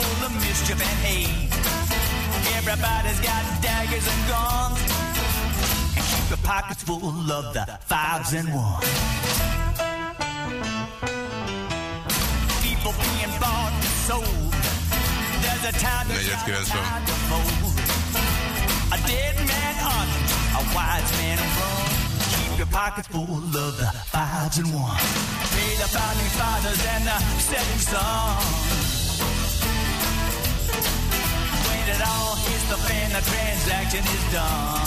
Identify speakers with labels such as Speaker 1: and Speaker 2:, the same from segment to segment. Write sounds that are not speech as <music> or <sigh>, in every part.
Speaker 1: Full of mischief and hate. Everybody's got daggers and guns. And keep your pockets full of the fives and ones. People being bought and sold. There's a time to shout, a to fold. A dead man hunts, a wise man runs. Keep your pockets full of the fives and ones. Pay the founding fathers and the setting sun. It all hits the fan, the transaction is done.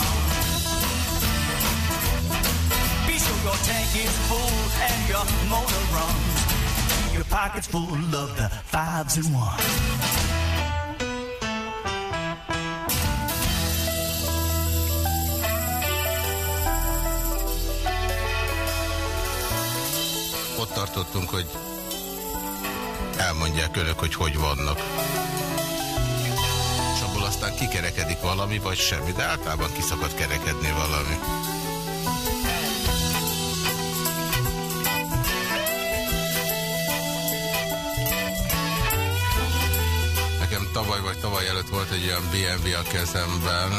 Speaker 1: Be sure your tank is full and your motor runs. Keep your pockets full of the fives and ones.
Speaker 2: Ott tartottunk, hogy elmondják önök, hogy hogy vannak. Aztán kikerekedik valami, vagy semmi, de általában kiszakad kerekedni valami. Nekem tavaly vagy tavaly előtt volt egy olyan BMW a kezemben,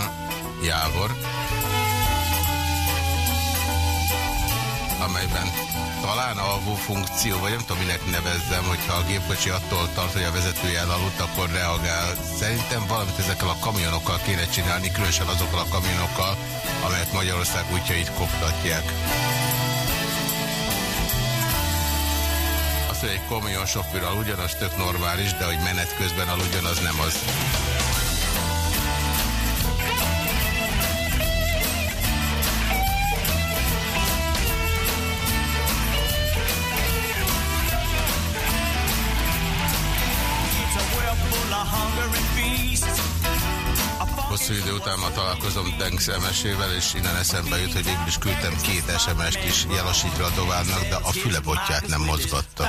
Speaker 2: Jávor, amelyben talán alvó funkció, vagy nem tudom minek nevezzem, hogyha a gépkocsi attól tart, hogy a vezetője elaludt, akkor reagál. Szerintem valamit ezekkel a kamionokkal kéne csinálni, különösen azokkal a kamionokkal, amelyek Magyarország útjait koptatják. Az, hogy egy kamion sofőr aludjon, az tök normális, de hogy menet közben aludjon, az nem az. Után ma találkozom Deng SMS-ével, és innen eszembe jut, hogy végül is küldtem két SMS-t is Jelasigy Radovánnak, de a fülebotját nem mozgatta.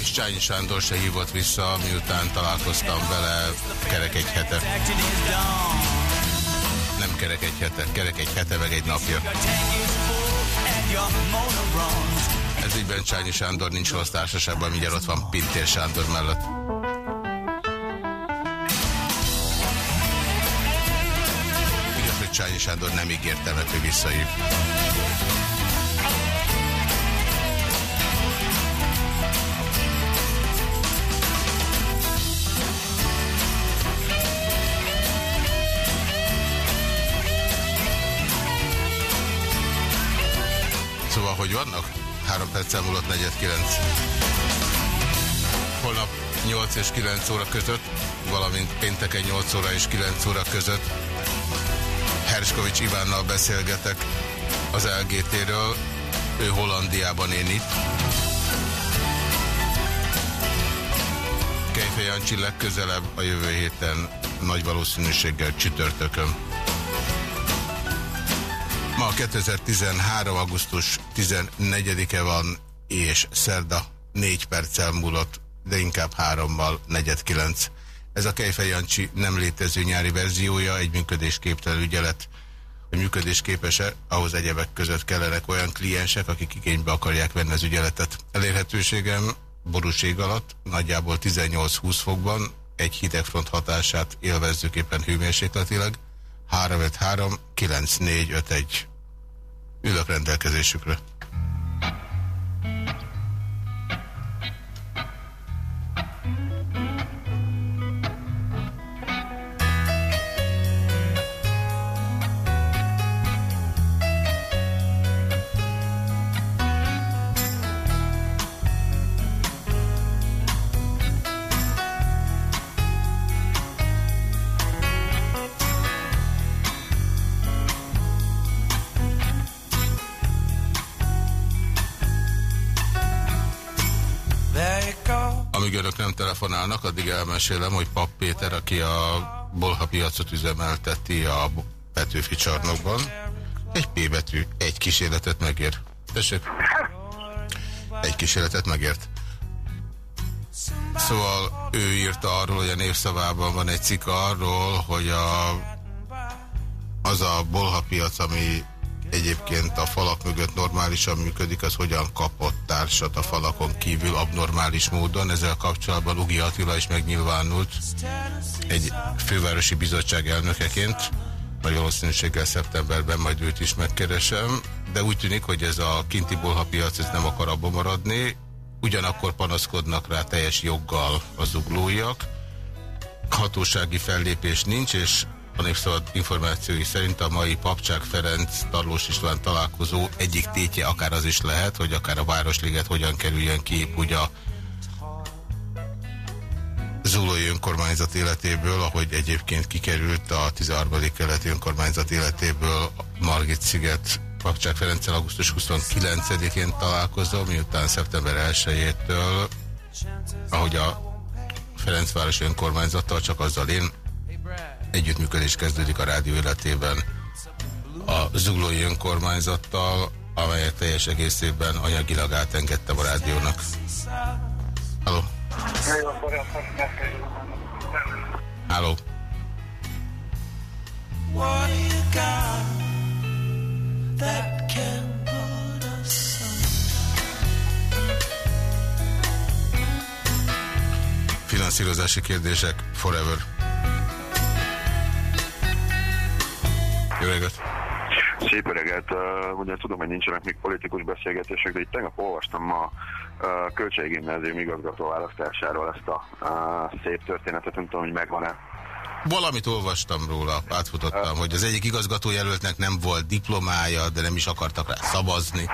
Speaker 2: És Csányi Sándor se hívott vissza, miután találkoztam vele kerek egy hete. Nem kerek egy hete, kerek egy hete, meg egy napja. Ez ígyben Csányi Sándor nincs rossz társaságban, mindjárt ott van Pintér Sándor mellett. Sándor nem ígérte meg, hogy visszahív. Szóval, hogy vannak? Három perccel múlott 49. Holnap 8 és 9 óra között, valamint pénteken 8 óra és 9 óra között Herskovics Ivánnal beszélgetek az LGT-ről. Ő Hollandiában, én itt. Kejfej Jancsi legközelebb a jövő héten nagy valószínűséggel csütörtökön. Ma 2013. augusztus 14-e van, és szerda 4 perccel múlott, de inkább 3-mal 49. Ez a Kejfej Jancsi nem létező nyári verziója, egy működésképtelen ügyelet. Hogy működésképes-e, ahhoz egyebek között kellenek olyan kliensek, akik igénybe akarják venni az ügyeletet. Elérhetőségem borús ég alatt, nagyjából 18-20 fokban, egy hidegfront hatását élvezzük éppen hőmérsékletileg, 353 9451. Ülök rendelkezésükre. Telefonálnak, addig elmesélem, hogy Pap Péter, aki a Bolha piacot üzemelteti a Petőfi csarnokban, egy P betű, egy kísérletet megér. Tessék? Egy kísérletet megért. Szóval ő írta arról, hogy a névszavában van egy cikk arról, hogy a, az a bolhapiac, ami egyébként a falak mögött normálisan működik, az hogyan kapott társat a falakon kívül abnormális módon. Ezzel kapcsolatban Ugi Attila is megnyilvánult egy fővárosi bizottság elnökeként. Nagy valószínűséggel szeptemberben majd őt is megkeresem, de úgy tűnik, hogy ez a kinti bolhapiac ez nem akar abba maradni, ugyanakkor panaszkodnak rá teljes joggal az zuglóiak. Hatósági fellépés nincs, és a Népszabad információi szerint a mai Papcsák Ferenc Tarlós István találkozó egyik tétje akár az is lehet, hogy akár a Városliget hogyan kerüljön ki úgy a Zulói önkormányzat életéből, ahogy egyébként kikerült a 13. keleti önkormányzat életéből Margit sziget Papcsák Ferenccel augusztus 29-én találkozom, miután szeptember 1-től, ahogy a Ferencváros önkormányzattal, csak azzal én együttműködés kezdődik a rádió életében a zuglói önkormányzattal, amelyet teljes egészében anyagilag átengedtem a rádiónak. Halló? Halló? That can put us Finanszírozási kérdések forever. Jó reggelt!
Speaker 3: Szép reggelt! Uh, ugye tudom, hogy nincsenek még politikus beszélgetések, de itt tegnap olvastam a uh, Költséggimnázium igazgató választásáról ezt a uh, szép történetet, nem tudom, hogy megvan-e.
Speaker 2: Valamit olvastam róla, átfutottam, hogy az egyik igazgatójelöltnek nem volt diplomája, de nem is akartak rá szavazni.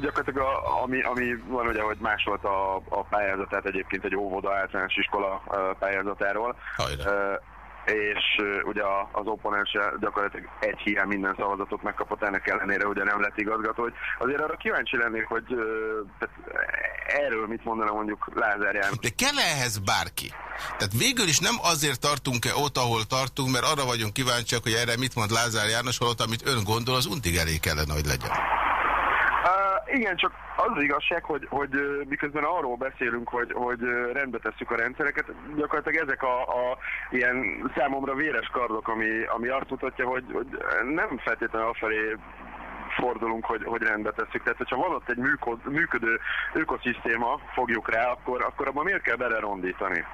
Speaker 3: Gyakorlatilag a, ami, ami van ugye, hogy volt a, a pályázatát egyébként egy óvoda általános iskola pályázatáról. Uh, és ugye az opponens gyakorlatilag egy hiány minden szavazatot megkapott, ennek ellenére ugye nem lett igazgató, hogy azért arra kíváncsi lennék, hogy erről mit mondana mondjuk Lázár János.
Speaker 2: De kell -e ehhez bárki? Tehát végül is nem azért tartunk-e ott, ahol tartunk, mert arra vagyunk kíváncsiak, hogy erre mit mond Lázár János, holott amit ön gondol, az untig elég kellene, hogy legyen.
Speaker 3: Igen, csak az az igazság, hogy, hogy miközben arról beszélünk, hogy, hogy rendbe tesszük a rendszereket, gyakorlatilag ezek a, a ilyen számomra véres kardok, ami, ami azt mutatja, hogy, hogy nem feltétlenül afelé fordulunk, hogy, hogy rendbe tesszük. Tehát, hogyha van ott egy működő ökoszisztéma, fogjuk rá, akkor, akkor abban miért kell belerondítani?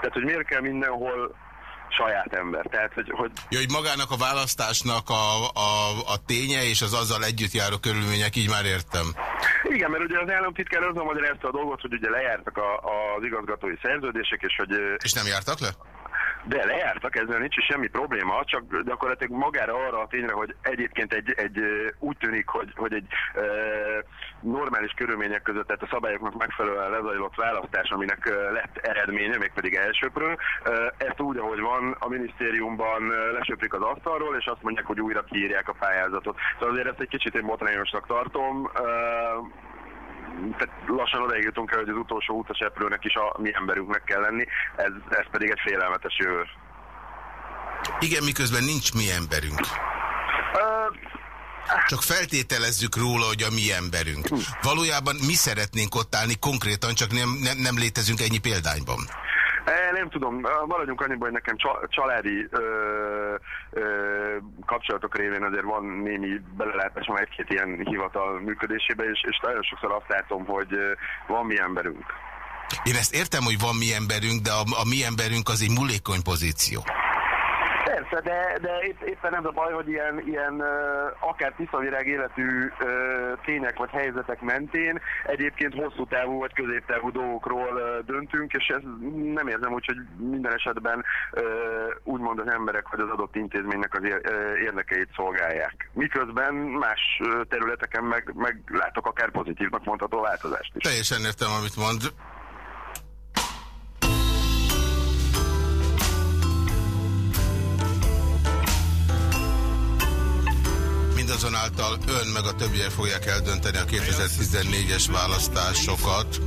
Speaker 3: Tehát, hogy miért kell mindenhol saját ember. Tehát, hogy, hogy...
Speaker 2: Ja, hogy magának a választásnak a, a, a ténye és az azzal együtt járó körülmények, így már értem.
Speaker 3: Igen, mert ugye az államtitkár azon magyarázta a dolgot, hogy ugye lejártak a, az igazgatói szerződések, és hogy...
Speaker 2: És nem jártak le?
Speaker 3: De lejártak, ezzel nincs is semmi probléma, csak gyakorlatilag magára arra a tényre, hogy egyébként egy, egy úgy tűnik, hogy, hogy egy e, normális körülmények között, tehát a szabályoknak megfelelően lezajlott választás, aminek lett eredménye, mégpedig elsőpről, e, ezt úgy, ahogy van, a minisztériumban lesöprik az asztalról, és azt mondják, hogy újra kiírják a pályázatot. Szóval azért ezt egy kicsit én botrányosnak tartom. Tehát lassan odaig jutunk el, hogy az utolsó utaseprőnek is a mi emberünknek kell lenni, ez, ez pedig egy félelmetes jövő.
Speaker 2: Igen, miközben nincs mi emberünk. Uh, csak feltételezzük róla, hogy a mi emberünk. Hm. Valójában mi szeretnénk ott állni konkrétan, csak nem, nem, nem létezünk ennyi példányban.
Speaker 3: Nem tudom, maradjunk annyiban, hogy nekem családi ö, kapcsolatok révén azért van némi belelátásom egy-két ilyen hivatal működésébe, és, és nagyon sokszor azt látom, hogy van mi emberünk.
Speaker 2: Én ezt értem, hogy van mi emberünk, de a, a mi emberünk az egy mulékony pozíció.
Speaker 3: Persze, de, de épp, éppen ez a baj, hogy ilyen, ilyen akár tiszavirág életű tények vagy helyzetek mentén egyébként hosszú távú vagy középtávú dolgokról döntünk, és ez nem érzem úgy, hogy minden esetben úgymond az emberek vagy az adott intézménynek az érdekeit szolgálják. Miközben más területeken meg, meg látok akár pozitívnak mondható változást is.
Speaker 2: Teljesen értem, amit mond. Mindazonáltal ön meg a többiek fogják eldönteni a 2014-es választásokat.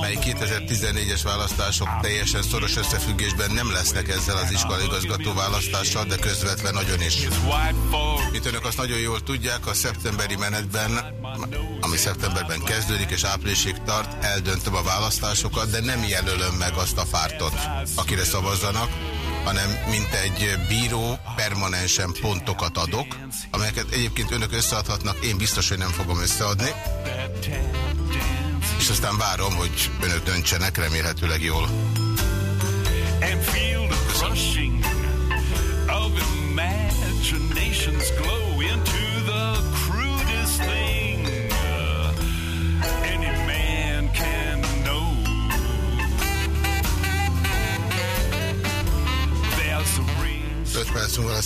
Speaker 2: mely 2014-es választások teljesen szoros összefüggésben nem lesznek ezzel az iskolaigazgató választással, de közvetve nagyon is. Mint önök azt nagyon jól tudják, a szeptemberi menetben, ami szeptemberben kezdődik és áprilisig tart, eldöntöm a választásokat, de nem jelölöm meg azt a pártot, akire szavazzanak, hanem mint egy bíró permanensen pontokat adok, amelyeket egyébként önök összeadhatnak, én biztos, hogy nem fogom összeadni. És aztán várom, hogy önök döntsenek, remélhetőleg jól. And feel the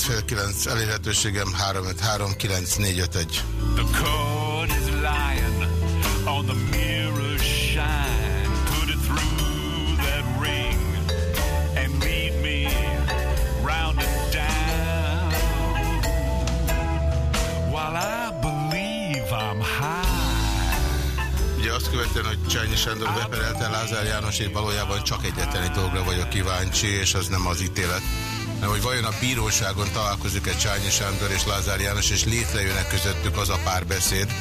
Speaker 2: fél 9 elérhetőségem 353 9451. The code is lying on the mirror shine. Put it through that ring and lead me round and down. While I believe I'm high. Ugye azt követően, hogy Csányi Sándor beperelte Lázár János, én valójában csak egyetlen egy dologra vagyok kíváncsi, és az nem az ítélet, hanem hogy vajon a bíróságon találkozik-e Csányi Sándor és Lázár János, és létrejönnek közöttük az a párbeszéd,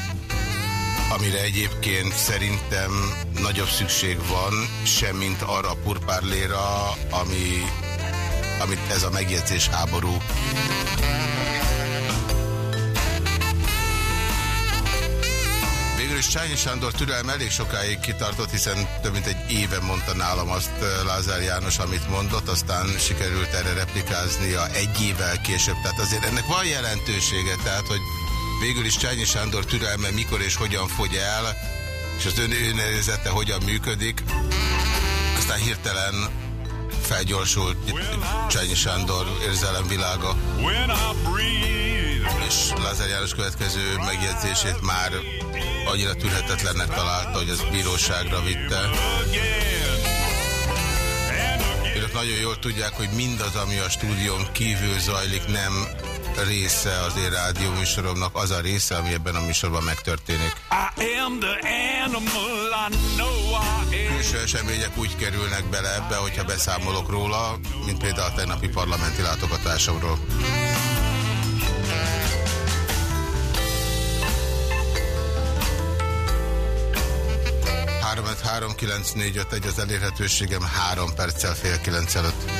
Speaker 2: amire egyébként szerintem nagyobb szükség van, semmint arra a purpárléra, ami, amit ez a megjegyzés háború. Is Csányi Sándor türelme elég sokáig kitartott, hiszen több mint egy éve mondta nálam azt Lázár János, amit mondott, aztán sikerült erre replikáznia egy évvel később. Tehát azért ennek van jelentősége, tehát hogy végül is Csányi Sándor türelme mikor és hogyan fogy el, és az ön önérzete hogyan működik. Aztán hirtelen felgyorsult Csányi Sándor érzelemvilága. És Lázár János következő megjegyzését már annyira tűrhetetlennek találta, hogy az bíróságra vitte. Önök nagyon jól tudják, hogy mindaz, ami a stúdión kívül zajlik, nem része az én rádió műsoromnak, az a része, ami ebben a műsorban megtörténik. Külső események úgy kerülnek bele ebbe, hogyha beszámolok róla, mint például a tegnapi parlamenti látogatásomról. Három, három, kilenc, négy, öt, egy az elérhetőségem három perccel fél kilenc előtt.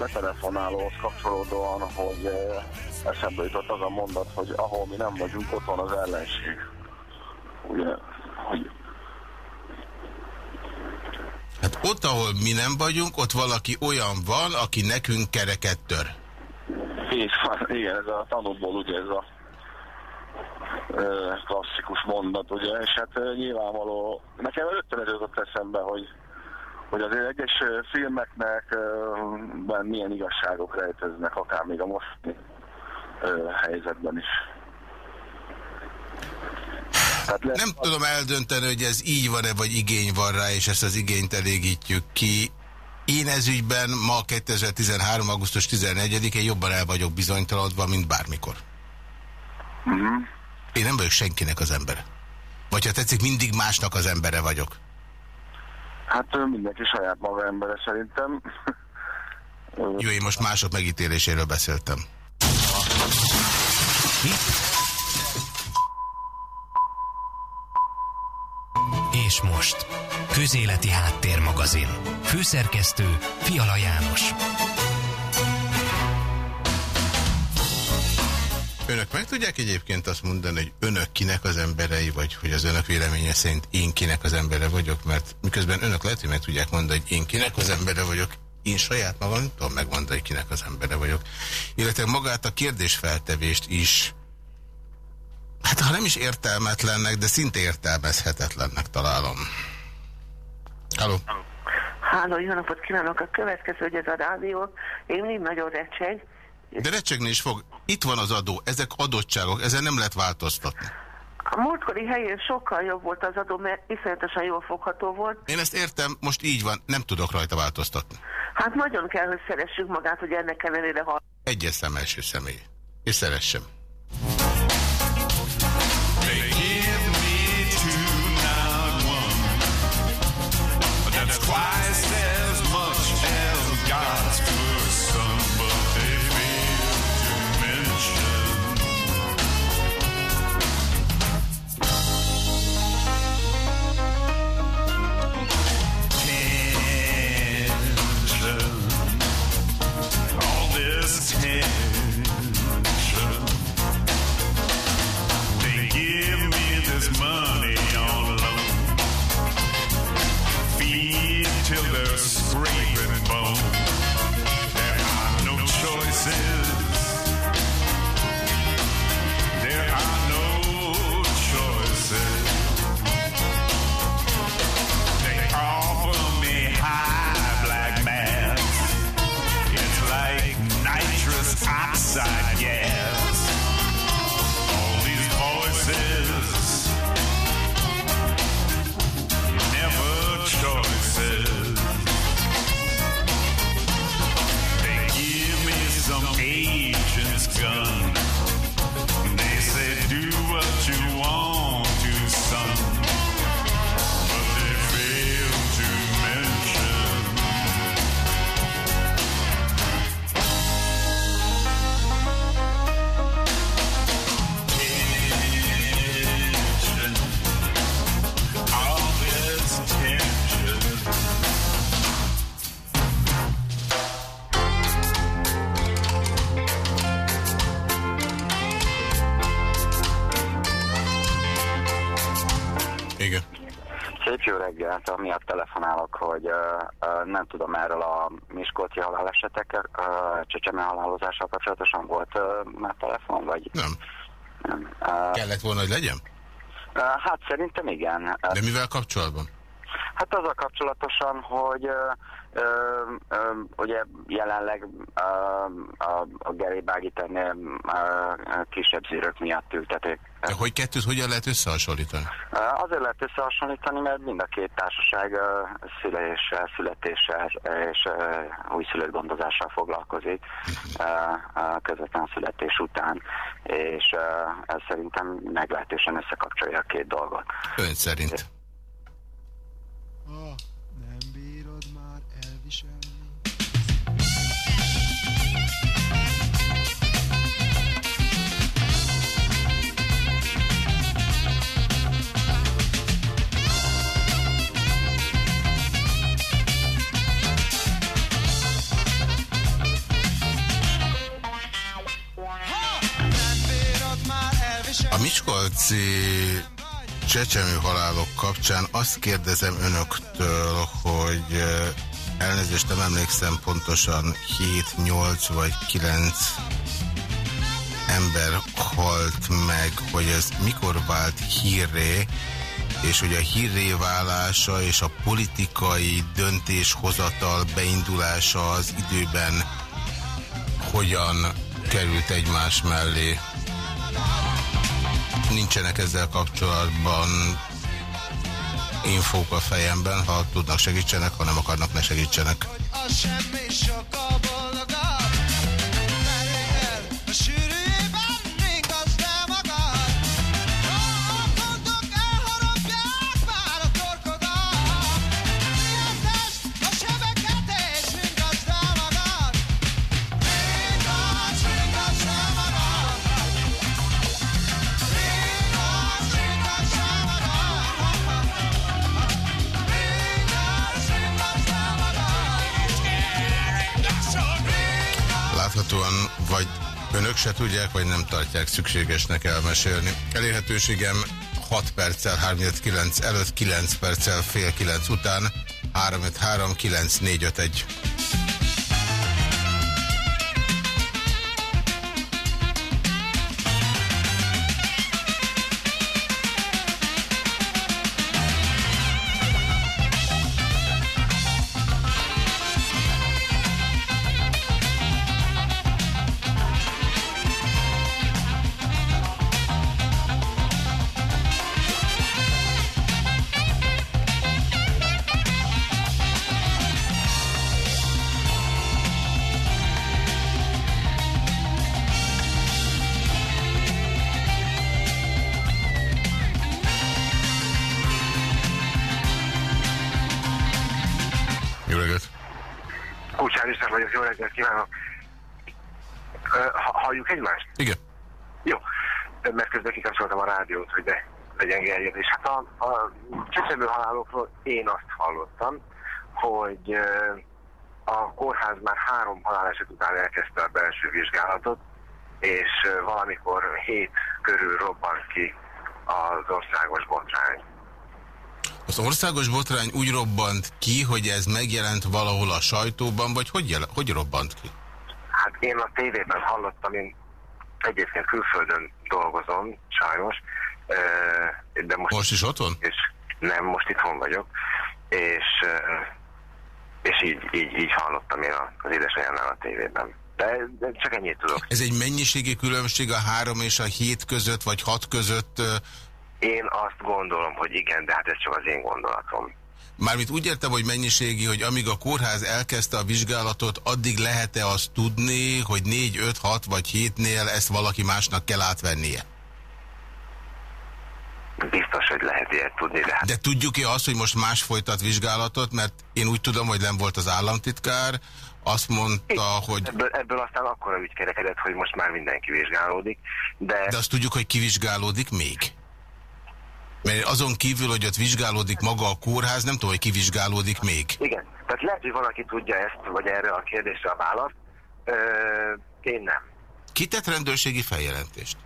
Speaker 4: Betelefonálóhoz kapcsolódóan, hogy eszembe jutott az a mondat, hogy ahol mi nem vagyunk, ott van az ellenség. Ugye, hogy...
Speaker 2: Hát ott, ahol mi nem vagyunk, ott valaki olyan van, aki nekünk kereket tör.
Speaker 4: Így van, igen, ez a tanúból ugye ez a klasszikus mondat, ugye, és hát nyilvánvaló, nekem rögtön ez jutott eszembe, hogy hogy azért egyes filmeknek ben milyen igazságok rejteznek, akár még a mostani helyzetben is.
Speaker 2: Hát nem tudom eldönteni, hogy ez így van-e, vagy igény van rá, és ezt az igényt elégítjük ki. Én ez ügyben ma 2013. augusztus 14-én jobban el vagyok bizonytalanodva, mint bármikor. Uh mhm. -huh. Én nem vagyok senkinek az embere. Vagy ha tetszik, mindig másnak az embere vagyok.
Speaker 4: Hát mindenki saját maga embere szerintem.
Speaker 2: Jó, én most mások megítéléséről beszéltem.
Speaker 5: És most, Közéleti Háttérmagazin. Főszerkesztő Fiala János.
Speaker 2: Önök meg tudják egyébként azt mondani, hogy önök kinek az emberei, vagy hogy az önök véleménye szerint én kinek az embere vagyok, mert miközben önök lehet, hogy meg tudják mondani, hogy én kinek az embere vagyok, én saját magam tudom megmondani, kinek az embere vagyok. Illetve magát a kérdésfeltevést is, hát ha nem is értelmetlennek, de szinte értelmezhetetlennek találom. Halló?
Speaker 6: Háló, jó napot kívánok! A következő, hogy ez a rádió, én mind nagyon recseg.
Speaker 2: De recsegni is fog. Itt van az adó, ezek adottságok, ezen nem lehet változtatni.
Speaker 6: A múltkori helyén sokkal jobb volt az adó, mert iszonyatosan jól fogható volt.
Speaker 2: Én ezt értem, most így van, nem tudok rajta változtatni.
Speaker 6: Hát nagyon kell, hogy szeressük magát, hogy ennek ellenére hal.
Speaker 2: Egyes szem első személy. És szeressem. twice as much as God's
Speaker 4: nem tudom erről a Miskolci halálesetekkel, Csecseme halálozással kapcsolatosan volt már telefon, vagy?
Speaker 2: Nem. nem. Kellett volna, hogy legyen?
Speaker 4: Hát szerintem igen.
Speaker 2: De mivel kapcsolatban?
Speaker 4: Hát azzal kapcsolatosan, hogy Ö, ö, ugye jelenleg a, a, a Geribágiternél kisebb zűrök miatt ültetik.
Speaker 2: De hogy kettőt hogyan lehet összehasonlítani?
Speaker 4: Azért lehet összehasonlítani, mert mind a két társaság szüléssel, születéssel és újszülött gondozással foglalkozik közvetlen születés után, és ez szerintem meglehetősen összekapcsolja a két dolgot.
Speaker 2: Ön szerint? A Miskolci csecsemő halálok kapcsán azt kérdezem önöktől, hogy elnézést nem emlékszem pontosan 7, 8 vagy 9 ember halt meg, hogy ez mikor vált hírré, és hogy a hírré válása és a politikai döntéshozatal beindulása az időben hogyan került egymás mellé. Nincsenek ezzel kapcsolatban infók a fejemben, ha tudnak segítsenek, ha nem akarnak, ne segítsenek. Se tudják, vagy nem tartják szükségesnek elmesélni. Elérhetőségem 6 perccel 39 előtt, 9 perccel fél 9 után, 353 9451.
Speaker 7: István vagyok, jó reggelt kívánok. Ha- Halljuk egymást?
Speaker 2: Igen.
Speaker 7: Jó. Mert közben kikapcsoltam a rádiót, hogy ne legyen gerjedés. Hát a, a csecsemő halálokról én azt hallottam, hogy a kórház már három haláleset után elkezdte a belső vizsgálatot, és valamikor hét körül robbant ki az országos botrány.
Speaker 2: Az országos botrány úgy robbant ki, hogy ez megjelent valahol a sajtóban, vagy hogy, jel hogy robbant ki?
Speaker 7: Hát én a tévében hallottam, én egyébként külföldön dolgozom, sajnos, de most,
Speaker 2: Most is ott van?
Speaker 7: és nem, most itthon vagyok, és, és így, így, így hallottam én az édesanyámnál a tévében. De, de csak ennyit tudok.
Speaker 2: Ez egy mennyiségi különbség a három és a hét között, vagy hat között?
Speaker 7: Én azt gondolom, hogy igen, de hát ez csak az én gondolatom.
Speaker 2: Mármint úgy értem, hogy mennyiségi, hogy amíg a kórház elkezdte a vizsgálatot, addig lehet-e azt tudni, hogy 4, 5, 6 vagy 7-nél ezt valaki másnak kell átvennie?
Speaker 7: Biztos, hogy lehet ilyet tudni, de hát
Speaker 2: De tudjuk-e azt, hogy most más folytat vizsgálatot? Mert én úgy tudom, hogy nem volt az államtitkár, azt mondta, hogy...
Speaker 7: ebből, ebből aztán akkora ügy kerekedett, hogy most már mindenki vizsgálódik, de,
Speaker 2: De azt tudjuk, hogy kivizsgálódik még? Mert azon kívül, hogy ott vizsgálódik maga a kórház, nem tudom, hogy kivizsgálódik még.
Speaker 7: igen. Tehát lehet, hogy valaki tudja ezt, vagy erre a kérdésre a választ. Ö, én nem.
Speaker 2: Kitett rendőrségi feljelentést?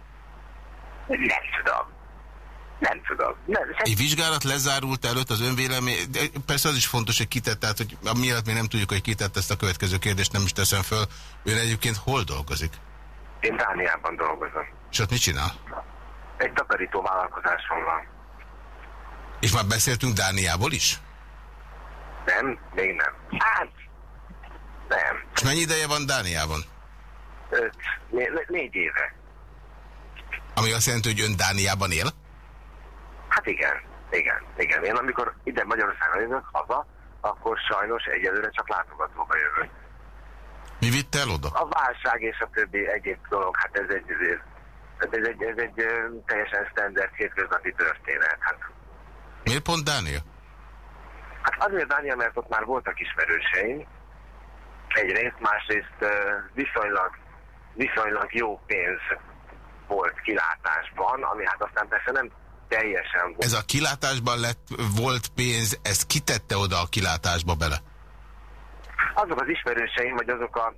Speaker 7: Nem tudom. Nem tudom. Nem,
Speaker 2: Egy vizsgálat lezárult előtt az önvélemény, de persze az is fontos, hogy kitett, tehát hogy miatt még nem tudjuk, hogy kitett ezt a következő kérdést, nem is teszem föl. Ön egyébként hol dolgozik?
Speaker 7: Én Dániában dolgozom.
Speaker 2: És ott mit csinál?
Speaker 7: Egy takarító vállalkozásom van.
Speaker 2: És már beszéltünk Dániából is?
Speaker 7: Nem? Még nem. Hát, nem.
Speaker 2: És mennyi ideje van Dániában?
Speaker 7: Öt, né, négy éve.
Speaker 2: Ami azt jelenti, hogy ön Dániában él?
Speaker 7: Hát igen, igen, igen. Én amikor ide Magyarországon jövök haza, akkor sajnos egyelőre csak látogatóba jövök.
Speaker 2: Mi vitte el oda?
Speaker 7: A válság és a többi egyéb dolog, hát ez egy, ez egy, ez egy, ez egy teljesen standard hétköznapi történet. Hát,
Speaker 2: Miért pont Dánia?
Speaker 7: hát azért Dánia, mert ott már voltak ismerőseim, egyrészt, másrészt viszonylag, viszonylag jó pénz volt kilátásban, ami hát aztán persze nem teljesen volt.
Speaker 2: Ez a kilátásban lett, volt pénz, ezt kitette oda a kilátásba bele?
Speaker 7: azok az ismerőseim, vagy azok a,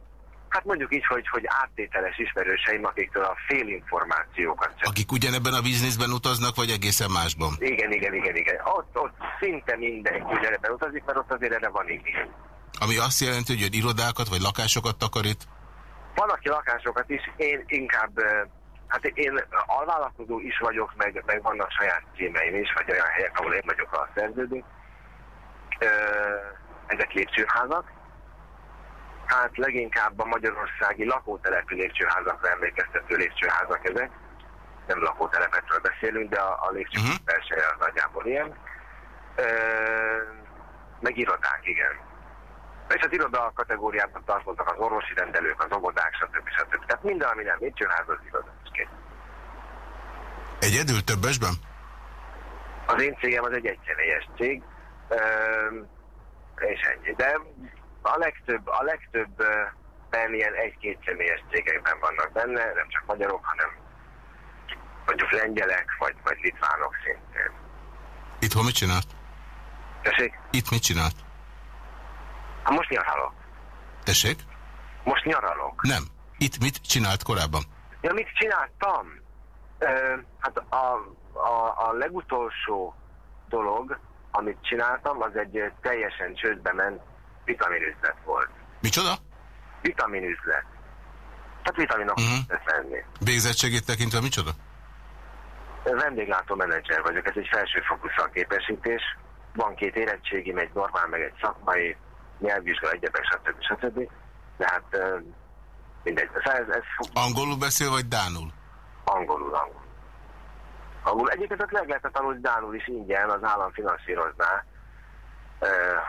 Speaker 7: hát mondjuk így, hogy, hogy áttételes ismerőseim, akiktől a félinformációkat csak.
Speaker 2: Akik ugyanebben a bizniszben utaznak, vagy egészen másban?
Speaker 7: Igen, igen, igen, igen. Ott, ott szinte mindenki ugyanebben utazik, mert ott azért erre van igény.
Speaker 2: Ami azt jelenti, hogy ön irodákat vagy lakásokat takarít?
Speaker 7: Van, aki lakásokat is, én inkább, hát én alvállalkozó is vagyok, meg, meg vannak saját címeim is, vagy olyan helyek, ahol én vagyok a szerződő. Ezek lépcsőházak. Hát leginkább a magyarországi lakótelepű lépcsőházakra emlékeztető lépcsőházak ezek. nem lakótelepekről beszélünk, de a, a légcsők
Speaker 2: Mhm.
Speaker 7: uh-huh. az nagyjából ilyen. Ö, meg irodák, igen. És az iroda kategóriában tartoznak az orvosi rendelők, az óvodák, stb. stb. Tehát minden, ami nem lépcsőház, az iroda.
Speaker 2: Egyedül többesben?
Speaker 7: Az én cégem az egy egyszemélyes cég, és ennyi. De a legtöbb, a legtöbb ben ilyen egy-két személyes cégekben vannak benne, nem csak magyarok, hanem mondjuk lengyelek, vagy, vagy litvánok szintén.
Speaker 2: Itthon mit csinált?
Speaker 7: Tessék?
Speaker 2: Itt mit csinált?
Speaker 7: Hát most nyaralok.
Speaker 2: Tessék?
Speaker 7: Most nyaralok.
Speaker 2: Nem. Itt mit csinált korábban?
Speaker 7: Ja, mit csináltam? Ö, hát a, a, a legutolsó dolog, amit csináltam, az egy teljesen csődbe ment vitaminüzlet volt.
Speaker 2: Micsoda?
Speaker 7: Vitaminüzlet. Tehát vitaminokat
Speaker 2: Mhm.
Speaker 7: uh-huh. venni.
Speaker 2: Végzettségét tekintve micsoda?
Speaker 7: Vendéglátó menedzser vagyok, ez egy felsőfokú szakképesítés. Van két érettségim, egy normál, meg egy szakmai, nyelvvizsga, egyebek, stb. stb. De hát mindegy. Ez, ez,
Speaker 2: Angolul beszél, vagy dánul?
Speaker 7: angolul, angolul. Angolul. Egyébként ott meg lehetne tanulni Dánul is ingyen, az állam finanszírozná,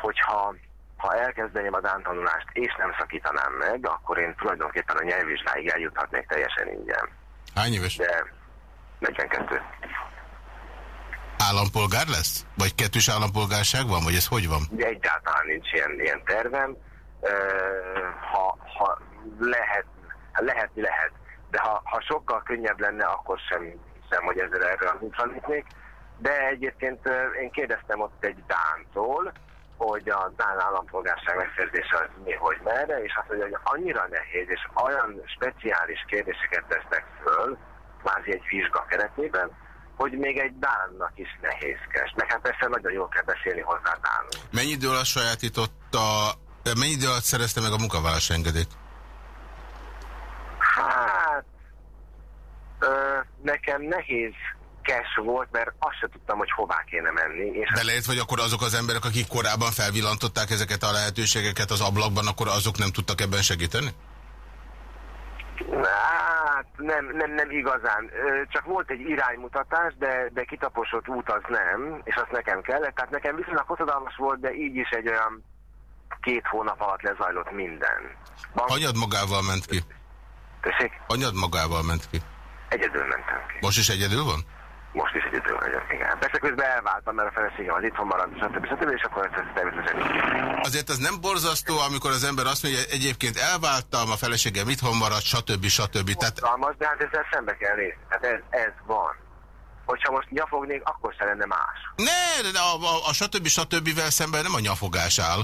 Speaker 7: hogyha ha elkezdeném a Dán tanulást és nem szakítanám meg, akkor én tulajdonképpen a nyelvvizsgáig eljuthatnék teljesen ingyen.
Speaker 2: Hány éves?
Speaker 7: De 42.
Speaker 2: Állampolgár lesz? Vagy kettős állampolgárság van? Vagy ez hogy van?
Speaker 7: De egyáltalán nincs ilyen, ilyen tervem. Ö, ha, ha lehet, lehetni lehet, de ha, ha sokkal könnyebb lenne, akkor sem hiszem, hogy ezzel erre az útra. De egyébként én kérdeztem ott egy Dántól, hogy a Dán állampolgárság megszerzése az mi, hogy merre, és azt mondja, hogy annyira nehéz, és olyan speciális kérdéseket tesznek föl, kvázi egy vizsga keretében, hogy még egy Dánnak is nehézkes. Meg hát persze nagyon jól kell beszélni hozzá Dánul.
Speaker 2: Mennyi idő alatt sajátította, mennyi idő alatt szerezte meg a munkavállalás engedélyt?
Speaker 7: Hát, ö, nekem nehéz cash volt, mert azt se tudtam, hogy hová kéne menni. És
Speaker 2: De lehet, hogy akkor azok az emberek, akik korábban felvillantották ezeket a lehetőségeket az ablakban, akkor azok nem tudtak ebben segíteni?
Speaker 7: Hát nem, nem, nem igazán. Csak volt egy iránymutatás, de, de kitaposott út az nem, és azt nekem kellett. Tehát nekem viszonylag hosszadalmas volt, de így is egy olyan két hónap alatt lezajlott minden. Bank...
Speaker 2: Anyad magával ment ki?
Speaker 7: Tessék?
Speaker 2: Anyad magával ment ki?
Speaker 7: Egyedül mentem ki.
Speaker 2: Most is egyedül van?
Speaker 7: Most is egyedül vagyok, igen. Persze közben elváltam, mert a feleségem az itthon maradt, stb. stb. és akkor ez természetesen.
Speaker 2: Azért az nem borzasztó, amikor az ember azt mondja, egyébként elváltam, a feleségem itthon maradt, stb. stb.
Speaker 7: Borzalmas, de hát ezzel szembe kell nézni. Hát ez, ez van. Hogyha most nyafognék, akkor se lenne más.
Speaker 2: ne, de a, a, a stb. stb. szemben nem a nyafogás áll,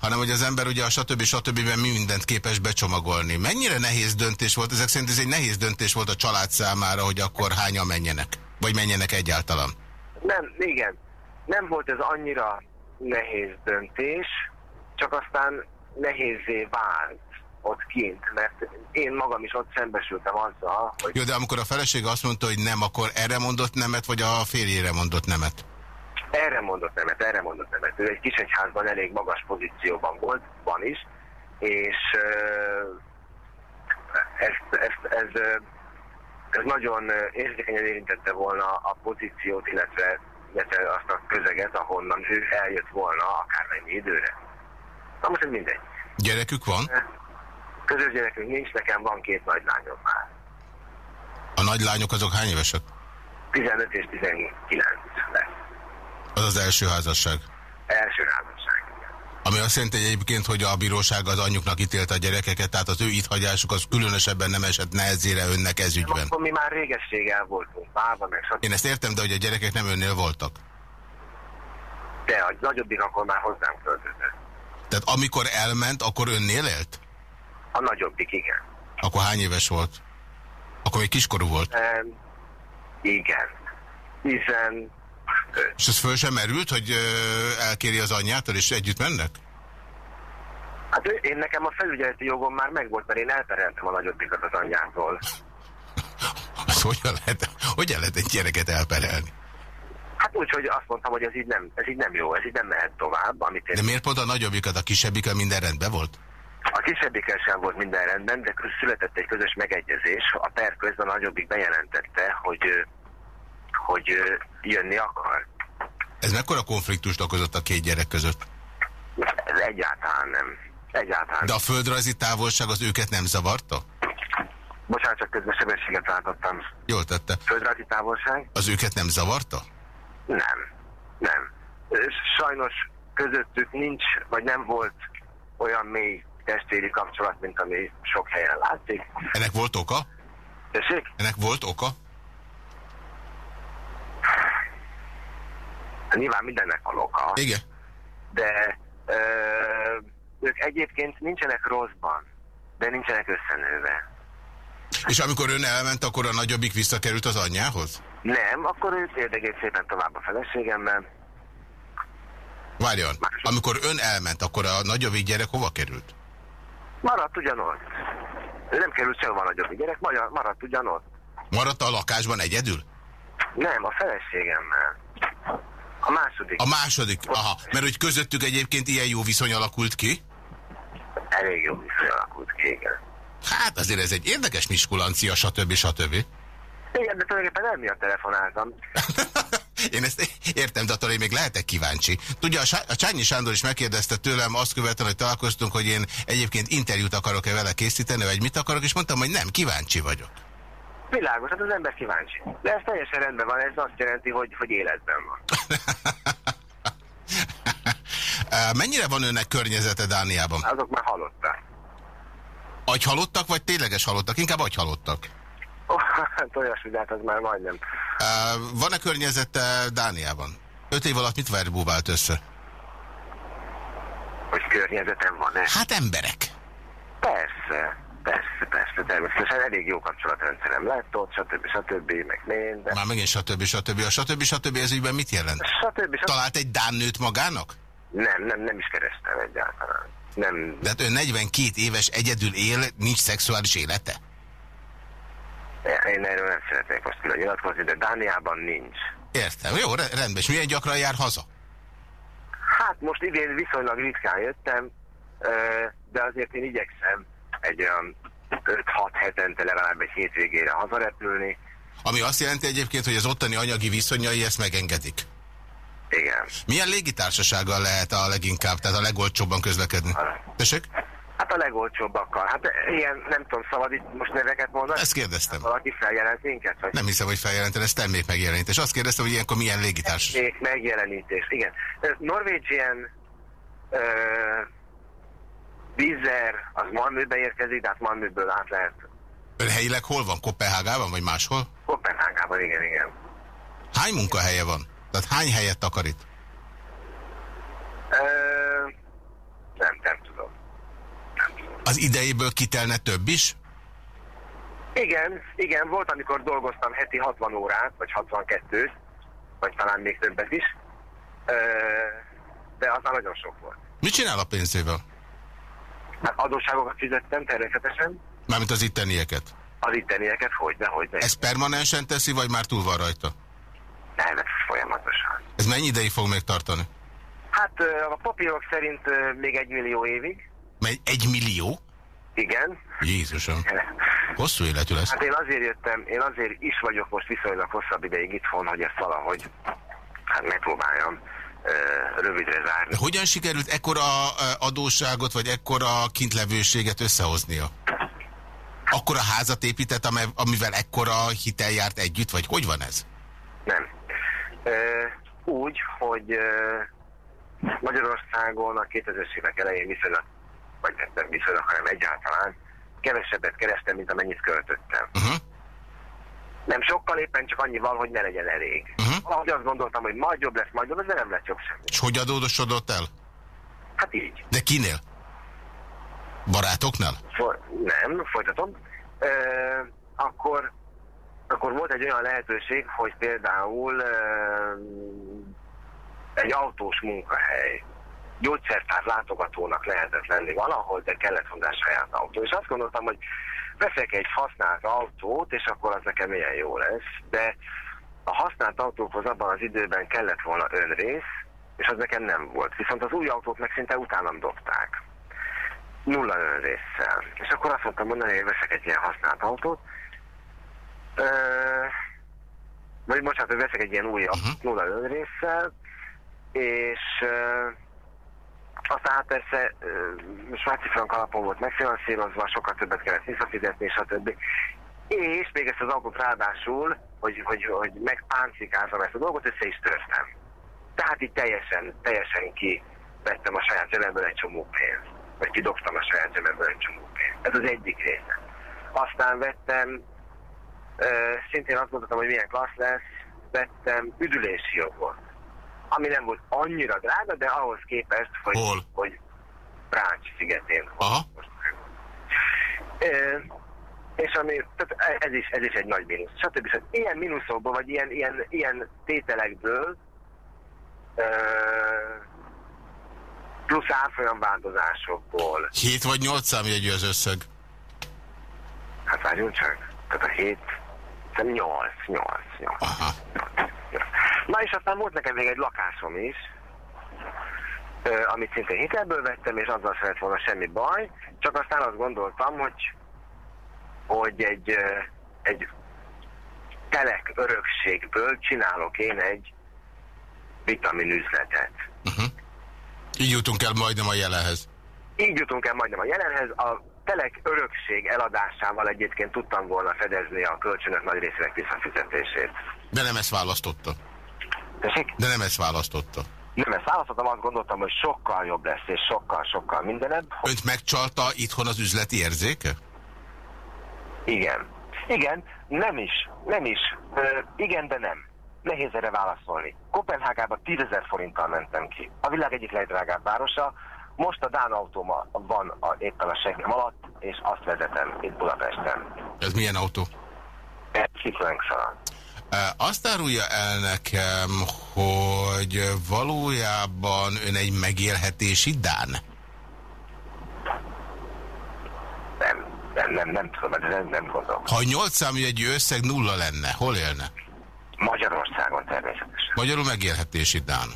Speaker 2: hanem hogy az ember ugye a stb. stb. mindent képes becsomagolni. Mennyire nehéz döntés volt? Ezek szerint ez egy nehéz döntés volt a család számára, hogy akkor hányan menjenek? Vagy menjenek egyáltalán?
Speaker 7: Nem, igen. Nem volt ez annyira nehéz döntés, csak aztán nehézé vált ott kint, mert én magam is ott szembesültem azzal, hogy
Speaker 2: Jó, de amikor a feleség azt mondta, hogy nem, akkor erre mondott nemet, vagy a férjére mondott nemet?
Speaker 7: erre mondott nemet, erre mondott nemet. Ő egy kisegyházban elég magas pozícióban volt, van is, és ezt, ezt, ez, ez nagyon uh, érzékenyen érintette volna a pozíciót, illetve, illetve azt a közeget, ahonnan ő eljött volna akármennyi időre. Na most ez mindegy.
Speaker 2: Gyerekük van?
Speaker 7: Közös gyerekünk nincs, nekem van két nagylányom már.
Speaker 2: A nagylányok azok hány évesek?
Speaker 7: 15 és 19 lesz.
Speaker 2: Az az első házasság.
Speaker 7: Első házasság.
Speaker 2: Ami azt jelenti egyébként, hogy a bíróság az anyjuknak ítélte a gyerekeket, tehát az ő itt hagyásuk az különösebben nem esett nehezére önnek ez ügyben.
Speaker 7: Akkor mi már régességgel voltunk, bába meg stb.
Speaker 2: Én ezt értem, de hogy a gyerekek nem önnél voltak.
Speaker 7: De a nagyobbik akkor már hozzám költözött.
Speaker 2: Tehát amikor elment, akkor önnél élt?
Speaker 7: A nagyobbik, igen.
Speaker 2: Akkor hány éves volt? Akkor még kiskorú volt.
Speaker 7: Um, igen. Hiszen
Speaker 2: És ez föl sem merült, hogy elkéri az anyjától, és együtt mennek?
Speaker 7: hát én nekem a felügyeleti jogom már megvolt, mert én eltereltem a nagyobbikat az anyjától.
Speaker 2: Az hogyan lehet, hogyan lehet egy gyereket elperelni?
Speaker 7: Hát úgy, hogy azt mondtam, hogy ez így nem, ez így nem jó, ez így nem mehet tovább, amit én...
Speaker 2: De miért pont a nagyobbikat, a kisebbikel minden rendben volt?
Speaker 7: A kisebbikkel sem volt minden rendben, de született egy közös megegyezés. A per közben a nagyobbik bejelentette, hogy, hogy jönni akar.
Speaker 2: Ez mekkora konfliktust okozott a két gyerek között?
Speaker 7: Ez egyáltalán nem. Egyáltalán.
Speaker 2: De a földrajzi távolság az őket nem zavarta?
Speaker 7: Bocsánat, csak közben sebességet váltottam.
Speaker 2: Jól tette.
Speaker 7: Földrajzi távolság?
Speaker 2: Az őket nem zavarta?
Speaker 7: Nem. Nem. Sajnos közöttük nincs, vagy nem volt olyan mély testvéri kapcsolat, mint ami sok helyen látszik.
Speaker 2: Ennek volt oka?
Speaker 7: Tessék?
Speaker 2: Ennek volt oka?
Speaker 7: Nyilván mindennek van oka.
Speaker 2: Igen.
Speaker 7: de ö, ők egyébként nincsenek rosszban, de nincsenek összenőve.
Speaker 2: És amikor ön elment, akkor a nagyobbik visszakerült az anyjához?
Speaker 7: Nem, akkor ő érdekét szépen tovább a feleségemmel.
Speaker 2: Várjon, amikor ön elment, akkor a nagyobbik gyerek hova került?
Speaker 7: Maradt ugyanott. Ő nem került sehova a nagyobb gyerek, maradt ugyanott.
Speaker 2: Maradt a lakásban egyedül?
Speaker 7: Nem, a feleségemmel. A második.
Speaker 2: A második, aha, mert hogy közöttük egyébként ilyen jó viszony alakult ki?
Speaker 7: Elég jó viszony alakult ki, igen.
Speaker 2: Hát azért ez egy érdekes miskulancia, stb. stb.
Speaker 7: Igen, de tulajdonképpen nem miatt telefonáltam. <laughs>
Speaker 2: Én ezt értem, de attól én még lehetek kíváncsi. Tudja, a, Sá- a Csányi Sándor is megkérdezte tőlem azt követően, hogy találkoztunk, hogy én egyébként interjút akarok-e vele készíteni, vagy mit akarok, és mondtam, hogy nem, kíváncsi vagyok.
Speaker 7: Világos, hát az ember kíváncsi. De ez teljesen rendben van, ez azt jelenti, hogy, hogy életben van. <laughs>
Speaker 2: Mennyire van önnek környezete Dániában?
Speaker 7: Azok már halottak.
Speaker 2: Agyhalottak, vagy tényleges halottak? Inkább agyhalottak.
Speaker 7: Oh, hát olyasmi, de hát az már majdnem.
Speaker 2: Van-e környezete Dániában? Öt év alatt mit verbúvált össze?
Speaker 7: Hogy környezetem van-e?
Speaker 2: Hát emberek.
Speaker 7: Persze, persze, persze, természetesen elég jó kapcsolatrendszerem lett ott, stb. stb. meg minden.
Speaker 2: Már megint stb. stb. A stb. stb. ez ügyben mit jelent?
Speaker 7: Stb. stb.
Speaker 2: Talált egy Dán nőt magának?
Speaker 7: Nem, nem, nem is kerestem egyáltalán. Nem,
Speaker 2: De hát ön 42 éves egyedül él, nincs szexuális élete?
Speaker 7: én erről nem szeretnék most külön nyilatkozni, de Dániában nincs.
Speaker 2: Értem. Jó, re- rendben. És milyen gyakran jár haza?
Speaker 7: Hát most idén viszonylag ritkán jöttem, de azért én igyekszem egy olyan 5-6 hetente legalább egy hétvégére hazarepülni.
Speaker 2: Ami azt jelenti egyébként, hogy az ottani anyagi viszonyai ezt megengedik.
Speaker 7: Igen.
Speaker 2: Milyen légitársasággal lehet a leginkább, tehát a legolcsóbban közlekedni? Tessék?
Speaker 7: Hát a legolcsóbbakkal. Hát ilyen, nem tudom, szabad itt most neveket mondani?
Speaker 2: Ezt kérdeztem.
Speaker 7: Valaki feljelent minket? Vagy?
Speaker 2: Nem hiszem, hogy feljelenten, ez termék megjelenítés. Azt kérdeztem, hogy ilyenkor milyen légitársaság.
Speaker 7: Még megjelenítés, igen. Ö, Vizer, az Malmöbe érkezik, de hát Malmöből át lehet
Speaker 2: Ön helyileg hol van? Kopenhágában, vagy máshol?
Speaker 7: Kopenhágában, igen, igen.
Speaker 2: Hány munkahelye van? Tehát hány helyet takarít?
Speaker 7: Ö, nem, nem tudom.
Speaker 2: Az idejéből kitelne több is?
Speaker 7: Igen, igen, volt, amikor dolgoztam heti 60 órát, vagy 62 vagy talán még többet is, Ö, de az már nagyon sok volt.
Speaker 2: Mit csinál a pénzével?
Speaker 7: Hát adósságokat fizettem természetesen,
Speaker 2: Mármint az ittenieket.
Speaker 7: az ittenieket hogy, de hogy, de
Speaker 2: Ez permanensen teszi, vagy már túl van rajta?
Speaker 7: nem, ez folyamatosan.
Speaker 2: Ez mennyi ideig fog még tartani?
Speaker 7: Hát a papírok szerint még egy millió évig,
Speaker 2: Megy egy millió?
Speaker 7: igen.
Speaker 2: Jézusom. <laughs> Hosszú életű lesz.
Speaker 7: Hát én azért jöttem, én azért is vagyok most viszonylag hosszabb ideig itthon, hogy ezt valahogy hát megpróbáljam rövidre zárni.
Speaker 2: De hogyan sikerült ekkora adósságot, vagy ekkora kintlevőséget összehoznia? Akkora házat épített, amivel ekkora hitel járt együtt, vagy hogy van ez?
Speaker 7: Nem. Úgy, hogy Magyarországon a 2000-es évek elején viszonylag, vagy nem, viszonylag, hanem egyáltalán kevesebbet kerestem, mint amennyit költöttem.
Speaker 2: Uh-huh.
Speaker 7: Nem sokkal, éppen csak annyival, hogy ne legyen elég.
Speaker 2: Mhm.
Speaker 7: Ahogy azt gondoltam, hogy majd jobb lesz, majd jobb lesz, de nem lett jobb semmi.
Speaker 2: És hogy adódosodott el?
Speaker 7: Hát így.
Speaker 2: De kinél? Barátoknál?
Speaker 7: For, nem, folytatom. Ö, akkor, akkor volt egy olyan lehetőség, hogy például ö, egy autós munkahely. Gyógyszertár látogatónak lehetett lenni valahol, de kellett hozzá saját autó. És azt gondoltam, hogy veszek egy használt autót, és akkor az nekem milyen jó lesz. De a használt autókhoz abban az időben kellett volna önrész, és az nekem nem volt. Viszont az új autót meg szinte utánam dobták. nulla önrészsel. És akkor azt mondtam mondani, hogy veszek egy ilyen használt autót. Ö, vagy bocsánat, hogy veszek egy ilyen új
Speaker 2: Mhm.
Speaker 7: uh-huh. nulla önrészsel, és aztán hát persze svájci frank alapon volt megfinanszírozva, sokkal többet kellett visszafizetni, stb. És még ezt az autót ráadásul, hogy, hogy, hogy megpáncikázom ezt a dolgot, össze is törtem. Tehát így teljesen, teljesen kivettem a saját zsebemből egy csomó pénzt. Vagy kidobtam a saját zsebemből egy csomó pénzt. Ez az egyik része. Aztán vettem, ö, szintén azt mondhatom, hogy milyen klassz lesz, vettem üdülési jogot. Ami nem volt annyira drága, de ahhoz képest, hogy,
Speaker 2: Hol?
Speaker 7: hogy Brács szigetén.
Speaker 2: Aha.
Speaker 7: Most, és ami, tehát ez is, ez is egy nagy mínusz. Stb. Szóval ilyen mínuszokból, vagy ilyen, ilyen, ilyen tételekből ö, plusz árfolyam változásokból,
Speaker 2: 7 vagy 8 számjegyű az összeg.
Speaker 7: hát várjunk csak, tehát a hét, szerintem 8, 8, 8.
Speaker 2: Aha.
Speaker 7: Na és aztán volt nekem még egy lakásom is, amit szintén hitelből vettem, és azzal se lett volna semmi baj, csak aztán azt gondoltam, hogy, hogy egy, egy telek örökségből csinálok én egy vitamin üzletet.
Speaker 2: Így jutunk el majdnem a jelenhez.
Speaker 7: Így jutunk el majdnem a jelenhez. A telek örökség eladásával egyébként tudtam volna fedezni a kölcsönök nagy részének visszafizetését.
Speaker 2: De nem ezt választotta.
Speaker 7: Tessék?
Speaker 2: De nem ezt választotta.
Speaker 7: Nem, ezt választottam, azt gondoltam, hogy sokkal jobb lesz, és sokkal-sokkal mindenebb.
Speaker 2: Önt megcsalta itthon az üzleti érzéke?
Speaker 7: Igen. Igen, nem is, nem is. Ö, igen, de nem. Nehéz erre válaszolni. Kopenhágába 10.000 forinttal mentem ki. A világ egyik legdrágább városa. Most a Dán autóm van a, éppen a segnem alatt, és azt vezetem itt Budapesten.
Speaker 2: Ez milyen autó?
Speaker 7: Ez Citroen Xara.
Speaker 2: Azt árulja el nekem, hogy valójában ön egy megélhetési Dán.
Speaker 7: Nem, nem, nem, nem tudom, nem, nem gondolom.
Speaker 2: Ha 8 számjegyű összeg nulla lenne, hol élne?
Speaker 7: Magyarországon természetesen.
Speaker 2: Magyarul megélhetési Dán.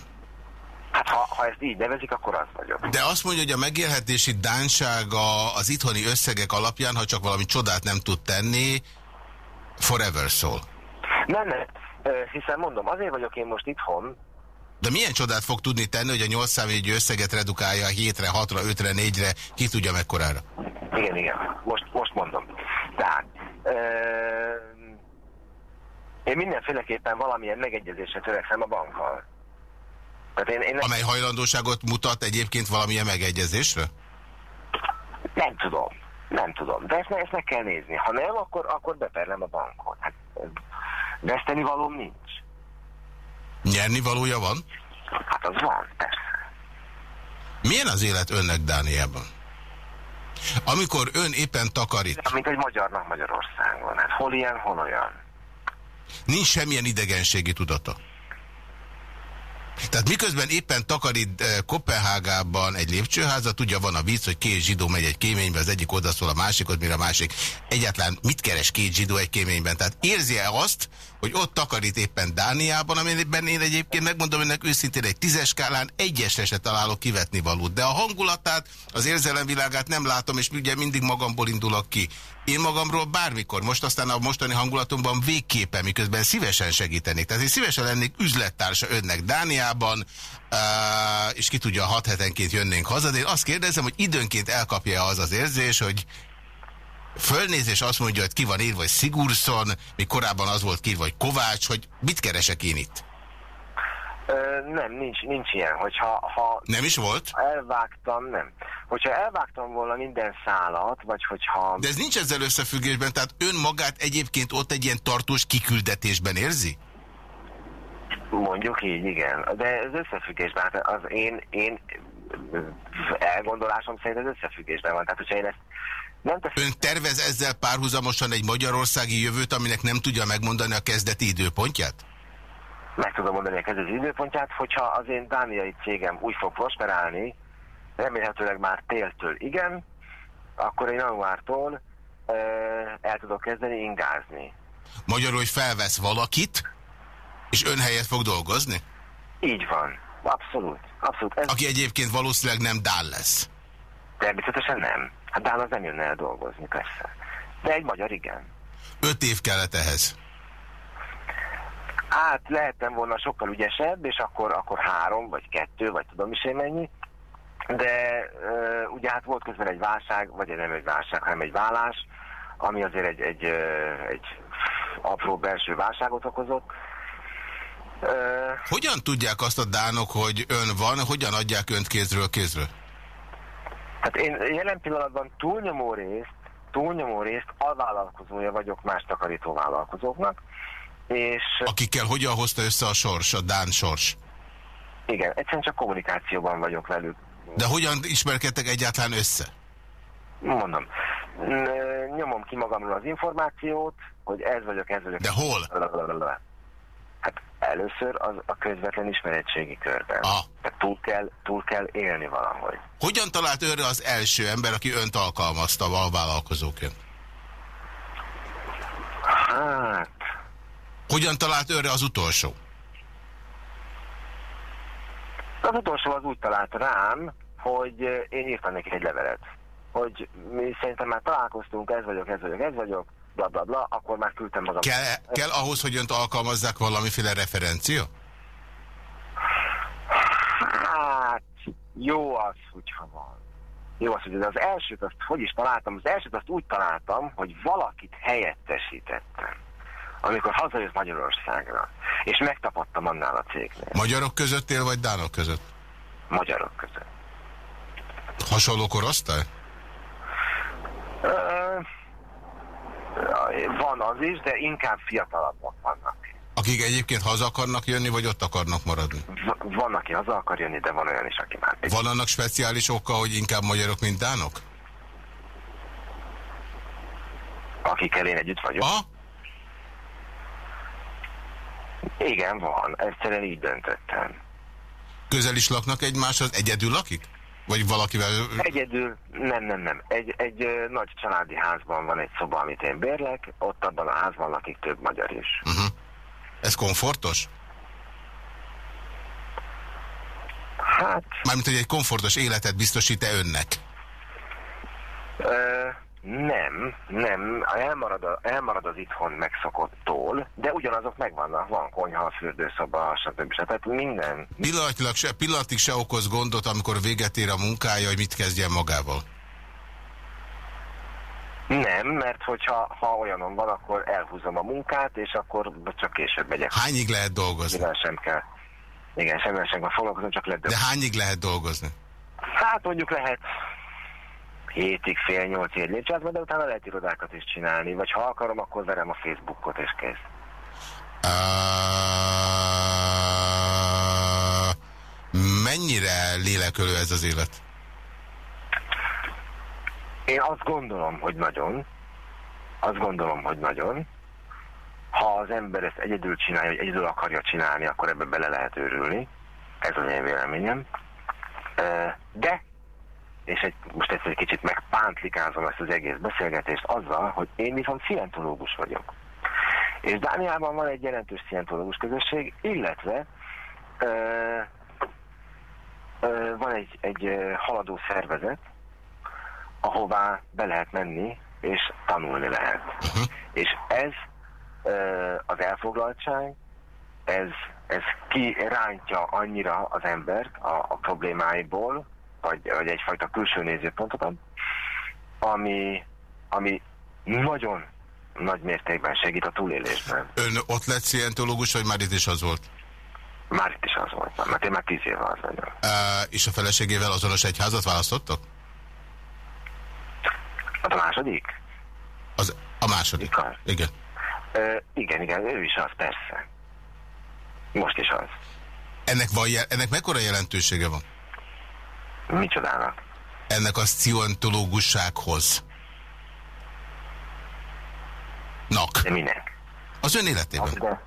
Speaker 7: Hát ha, ha ezt így nevezik, akkor az vagyok.
Speaker 2: De azt mondja, hogy a megélhetési dánsága az itthoni összegek alapján, ha csak valami csodát nem tud tenni, forever szól.
Speaker 7: Nem, nem, hiszen mondom, azért vagyok én most itthon,
Speaker 2: De milyen csodát fog tudni tenni, hogy a 8 számjegyű összeget redukálja 7-re, 6-ra, 5-re, 4-re, ki tudja mekkorára?
Speaker 7: Igen, igen. Most, most mondom. Tehát, ö, én mindenféleképpen valamilyen megegyezésre törekszem a bankkal. Tehát én, én nem,
Speaker 2: Amely hajlandóságot mutat egyébként valamilyen megegyezésre?
Speaker 7: nem tudom. Nem tudom. De ezt, ezt meg kell nézni. Ha nem, akkor, akkor beperlem a bankot. Hát, veszteni valóm nincs.
Speaker 2: Nyerni valója van?
Speaker 7: Hát az van, persze.
Speaker 2: Milyen az élet önnek Dániában? Amikor ön éppen takarít,
Speaker 7: Mint egy magyarnak Magyarországon. Hát hol ilyen, hol olyan.
Speaker 2: nincs semmilyen idegenségi tudata. Tehát miközben éppen takarít eh, Kopenhágában egy lépcsőházat, tudja van a víz, hogy két zsidó megy egy kéménybe, az egyik odaszól a másikot, mire a másik. Egyáltalán mit keres két zsidó egy kéményben? Tehát érzi-e azt, hogy ott takarít éppen Dániában, amiben én egyébként megmondom önnek őszintén egy tízes skálán egyesre se találok kivetni valót. De a hangulatát, az érzelemvilágát nem látom, és ugye mindig magamból indulok ki. Én magamról bármikor, most aztán a mostani hangulatomban végképpen, miközben szívesen segítenék. Tehát én szívesen lennék üzlettársa önnek Dániában, és ki tudja, hat hetenként jönnénk haza, de én azt kérdezem, hogy időnként elkapja az az érzés, hogy fölnéz és azt mondja, hogy ki van írva, hogy Sigurdsson, még korábban az volt írva, hogy Kovács, hogy mit keresek én itt?
Speaker 7: Nem, nincs, nincs ilyen. Hogyha ha
Speaker 2: Nem is volt?
Speaker 7: elvágtam, nem. Hogyha elvágtam volna minden szálat, vagy hogyha...
Speaker 2: De ez nincs ezzel összefüggésben, tehát ön magát egyébként ott egy ilyen tartós kiküldetésben érzi?
Speaker 7: Mondjuk így, igen. De ez összefüggésben, hát az én, én elgondolásom szerint ez összefüggésben van. Tehát, hogyha én ezt nem teszem,
Speaker 2: Ön tervez ezzel párhuzamosan egy magyarországi jövőt, aminek nem tudja megmondani a kezdeti időpontját?
Speaker 7: Meg tudom mondani a kezdeti időpontját, hogyha az én dániai cégem úgy fog prosperálni, remélhetőleg már téltől igen, akkor én januártól ö, el tudok kezdeni ingázni.
Speaker 2: Magyarul, hogy felvesz valakit, és ön helyett fog dolgozni?
Speaker 7: Így van. Abszolút. Abszolút. Ez,
Speaker 2: Aki egyébként valószínűleg nem Dán lesz.
Speaker 7: Természetesen nem. Hát Dán az nem jönne el dolgozni, persze. De egy magyar igen.
Speaker 2: Öt év kellett ehhez.
Speaker 7: Hát lehettem volna sokkal ügyesebb, és akkor, akkor három, vagy kettő, vagy tudom is én mennyi. De ö, ugye hát volt közben egy válság, vagy nem egy válság, hanem egy vállás, ami azért egy, egy, egy apró belső válságot okozott.
Speaker 2: Hogyan tudják azt a dánok, hogy ön van, hogyan adják önt kézről kézről?
Speaker 7: Hát én jelen pillanatban túlnyomó részt, túlnyomó részt alvállalkozója vagyok más takarító vállalkozóknak, és
Speaker 2: Akikkel hogyan hozta össze a sors, a dán sors?
Speaker 7: igen, egyszerűen csak kommunikációban vagyok velük.
Speaker 2: De hogyan ismerkedtek egyáltalán össze?
Speaker 7: Mondom, nyomom ki magamról az információt, hogy ez vagyok, ez vagyok.
Speaker 2: De hol?
Speaker 7: Lalalala. Hát először az a közvetlen ismeretségi körben.
Speaker 2: Ah.
Speaker 7: Tehát túl kell, túl kell élni valahogy.
Speaker 2: Hogyan talált önre az első ember, aki önt alkalmazta a vállalkozóként?
Speaker 7: Hát,
Speaker 2: Hogyan talált önre az utolsó?
Speaker 7: az utolsó az úgy talált rám, hogy eh, én írtam neki egy levelet. Hogy mi szerintem már találkoztunk, ez vagyok, ez vagyok, ez vagyok, bla bla bla, akkor már küldtem magam.
Speaker 2: Kell, kell ahhoz, hogy önt alkalmazzák valamiféle referencia?
Speaker 7: Hát, jó az, hogyha van. Jó az, hogy az elsőt azt, hogy is találtam? Az elsőt azt úgy találtam, hogy valakit helyettesítettem. Amikor hazajött Magyarországra, és megtapadtam annál a cégnél,
Speaker 2: Magyarok között él, vagy dánok között?
Speaker 7: magyarok között.
Speaker 2: Hasonló korosztály?
Speaker 7: Ö, van az is, de inkább fiatalabbak vannak.
Speaker 2: Akik egyébként haza akarnak jönni, vagy ott akarnak maradni?
Speaker 7: V- van, aki haza akar jönni, de van olyan is, aki már...
Speaker 2: Van annak speciális oka, hogy inkább magyarok, mint dánok?
Speaker 7: Akikkel én együtt vagyok.
Speaker 2: Ha?
Speaker 7: Igen, van. Egyszerűen így döntöttem.
Speaker 2: Közel is laknak egymáshoz? Egyedül lakik? Vagy valakivel...
Speaker 7: Egyedül, nem, nem, nem. Egy, egy ö, nagy családi házban van egy szoba, amit én bérlek, ott abban a házban lakik több magyar is.
Speaker 2: Uh-huh. Ez komfortos?
Speaker 7: Hát,
Speaker 2: Mármint, hogy egy komfortos életet biztosít-e önnek?
Speaker 7: ö, nem, nem. Elmarad, a, elmarad az itthon megszokottól, de ugyanazok megvannak. Van konyha, fürdőszoba, stb. Tehát minden.
Speaker 2: Pillanatilag se, pillanatig se okoz gondot, amikor véget ér a munkája, hogy mit kezdjen magával.
Speaker 7: Nem, mert hogyha ha olyanon van, akkor elhúzom a munkát, és akkor csak később megyek.
Speaker 2: Hányig lehet dolgozni?
Speaker 7: Mivel sem kell. Igen, semmivel sem kell foglalkozom, csak ledög.
Speaker 2: De hányig lehet dolgozni?
Speaker 7: Hát mondjuk lehet hétig, fél nyolcig lépcsőházban, de utána lehet irodákat is csinálni, vagy ha akarom, akkor verem a Facebookot, és kész.
Speaker 2: Uh, mennyire lélekölő ez az élet?
Speaker 7: Én azt gondolom, hogy nagyon. Azt gondolom, hogy nagyon. Ha az ember ezt egyedül csinálja, vagy egyedül akarja csinálni, akkor ebbe bele lehet őrülni. Ez az én véleményem. De, és egy, most ezt egy kicsit megpántlikázom ezt az egész beszélgetést azzal, hogy én viszont szientológus vagyok. És Dániában van egy jelentős szientológus közösség, illetve ö, ö, van egy, egy haladó szervezet, ahová be lehet menni, és tanulni lehet. És ez ö, az elfoglaltság, ez, ez kirántja annyira az embert a, a problémáiból, vagy, vagy egyfajta külső nézőpontot, ami, ami nagyon nagy mértékben segít a túlélésben.
Speaker 2: Ön ott lett szientológus, vagy már itt is az volt?
Speaker 7: Már itt is az volt, mert én már tíz éve az vagyok.
Speaker 2: Uh, és a feleségével azonos egyházat választottak?
Speaker 7: Hát a második?
Speaker 2: Az, a második.
Speaker 7: Ikar.
Speaker 2: Igen.
Speaker 7: Ö, igen, igen, ő is az, persze. Most is az.
Speaker 2: Ennek, van, ennek mekkora jelentősége van?
Speaker 7: Micsodának?
Speaker 2: Ennek a szientológussághoz. Nak.
Speaker 7: De minek?
Speaker 2: Az ön életében.
Speaker 7: Az, de,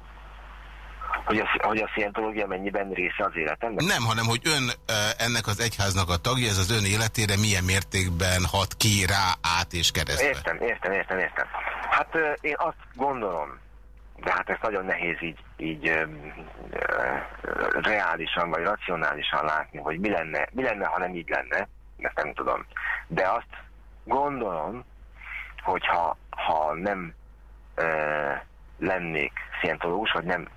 Speaker 7: hogy a, hogy a szientológia mennyiben része az életemnek?
Speaker 2: Nem, hanem hogy ön ennek az egyháznak a tagja, ez az ön életére milyen mértékben hat ki rá, át és keresztbe.
Speaker 7: Értem, értem, értem, értem. Hát én azt gondolom, de hát ez nagyon nehéz így, így ö, ö, reálisan vagy racionálisan látni, hogy mi lenne, mi lenne, ha nem így lenne, ezt nem tudom. De azt gondolom, hogyha ha nem ö, lennék szientológus, vagy nem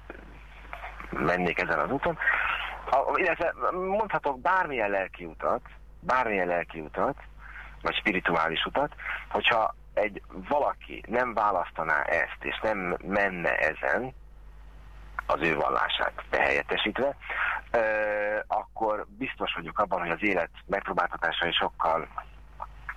Speaker 7: mennék ezen az úton, a, illetve mondhatok bármilyen lelki utat, bármilyen lelki utat, vagy spirituális utat, hogyha egy valaki nem választaná ezt, és nem menne ezen, az ő vallását behelyettesítve, ö, akkor biztos vagyok abban, hogy az élet megpróbáltatásai sokkal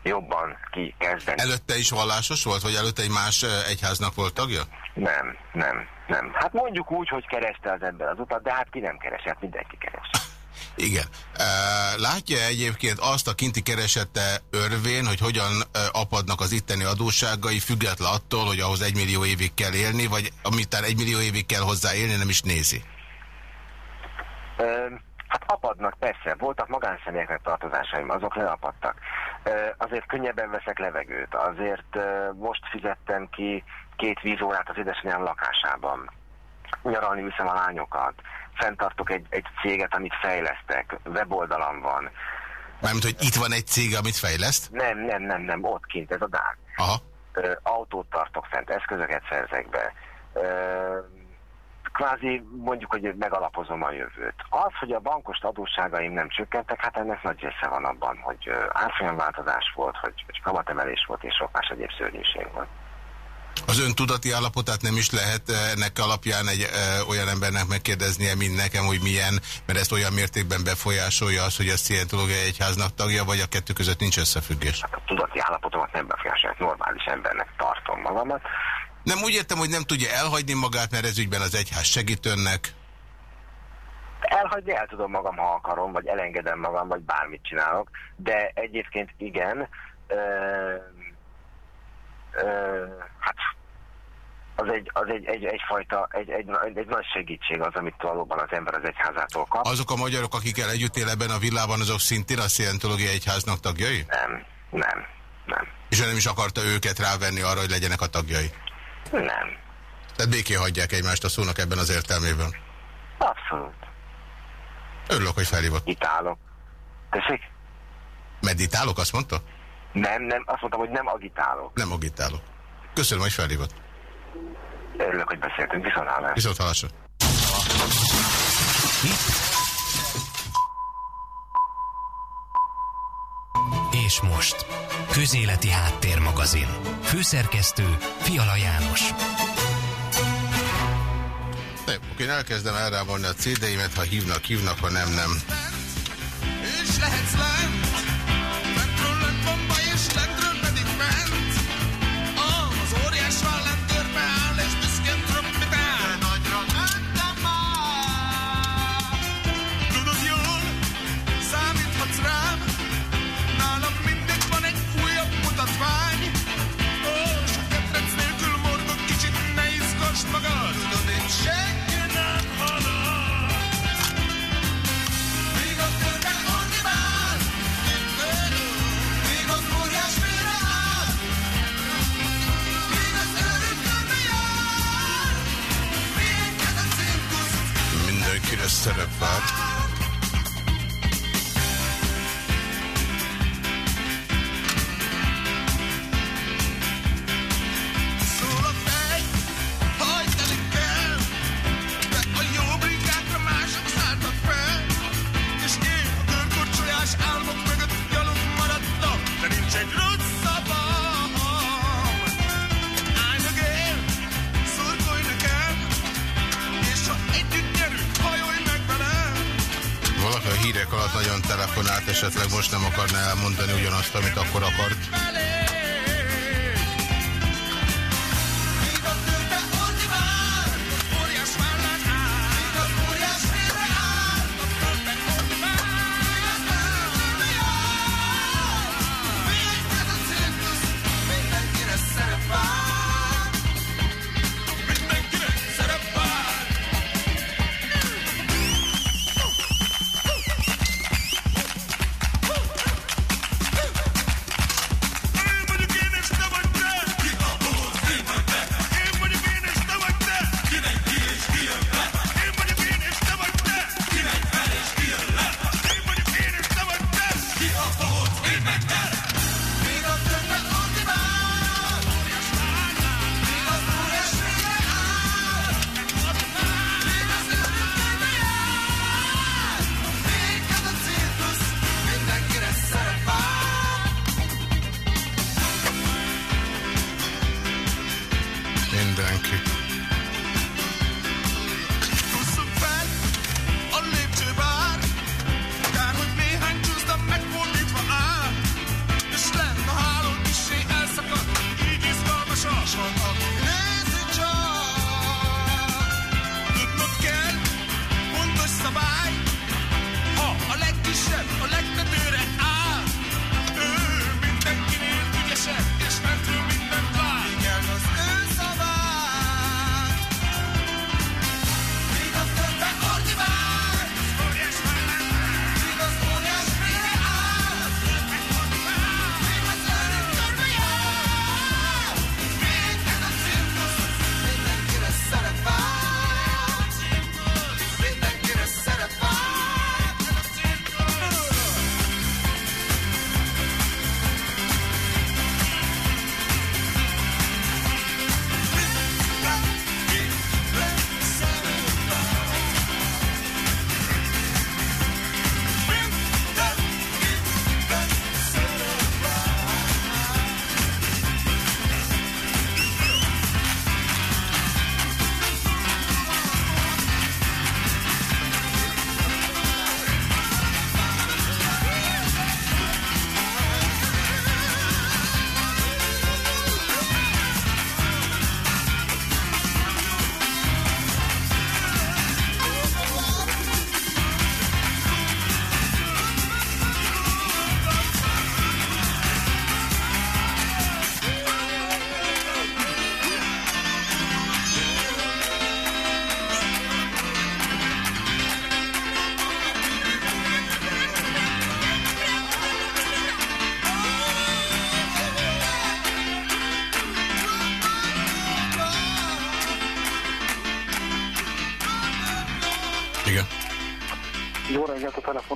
Speaker 7: jobban kikezdeni.
Speaker 2: Előtte is vallásos volt, vagy előtte egy más egyháznak volt tagja?
Speaker 7: Nem, nem, nem. Hát mondjuk úgy, hogy kereste az ember az utat, de hát ki nem keres, hát mindenki keres.
Speaker 2: Igen. Látja egyébként azt a kinti keresette örvén, hogy hogyan apadnak az itteni adósságai, független attól, hogy ahhoz egy millió évig kell élni, vagy amitán egy millió évig kell hozzá élni, nem is nézi?
Speaker 7: Ö, hát apadnak, persze. Voltak magánszemélyeknek tartozásaim, azok leapadtak. Azért könnyebben veszek levegőt. Azért most fizettem ki két vízórát az édesanyám lakásában. Nyaralni viszem a lányokat. Fenntartok egy, egy céget, amit fejlesztek. Weboldalam van.
Speaker 2: Mármint, hogy itt van egy cég, amit fejleszt?
Speaker 7: Nem, nem, nem, nem, ott kint, ez a Dán.
Speaker 2: Aha.
Speaker 7: Ö, autót tartok fent, eszközöket szerzek be. Ö, kvázi mondjuk, hogy megalapozom a jövőt. Az, hogy a bankos adósságaim nem csökkentek, hát ennek nagy része van abban, hogy árfolyamváltozás volt, hogy, hogy kamatemelés volt, és sok más egyéb szörnyűség volt.
Speaker 2: Az ön tudati állapotát nem is lehet eh, ennek alapján egy ö, olyan embernek megkérdeznie, mint nekem, hogy milyen, mert ezt olyan mértékben befolyásolja az, hogy a Szientológiai Egyháznak tagja, vagy a kettő között nincs összefüggés.
Speaker 7: A tudati állapotomat nem befolyásolja, normális embernek tartom magamat.
Speaker 2: Nem úgy értem, hogy nem tudja elhagyni magát, mert ez ügyben az egyház segít önnek.
Speaker 7: Elhagyni el tudom magam, ha akarom, vagy elengedem magam, vagy bármit csinálok, de egyébként igen, ö, hát az egy, az egy, egy, egyfajta, egy, egy, egy, egy nagy segítség az, amit valóban az ember az egyházától kap.
Speaker 2: Azok a magyarok, akikkel együtt él ebben a villában, azok szintén a Szientológiai Egyháznak tagjai?
Speaker 7: Nem, nem, nem,
Speaker 2: És nem is akarta őket rávenni arra, hogy legyenek a tagjai?
Speaker 7: nem.
Speaker 2: Tehát békén hagyják egymást a szónak ebben az értelmében.
Speaker 7: Abszolút.
Speaker 2: Örülök, hogy felhívott.
Speaker 7: Itálok. Tessék?
Speaker 2: Meditálok, azt mondta?
Speaker 7: Nem, nem, azt mondtam, hogy nem agitálok.
Speaker 2: Nem agitálok. Köszönöm, hogy felhívott.
Speaker 7: Örülök, hogy beszéltünk, viszont hallás.
Speaker 2: Viszont hallásra.
Speaker 5: És most Közéleti Háttérmagazin. Főszerkesztő Fiala János.
Speaker 2: Na jó, én elkezdem elrámolni a CD-imet, ha hívnak, hívnak, ha nem, nem.
Speaker 8: És lehetsz lent,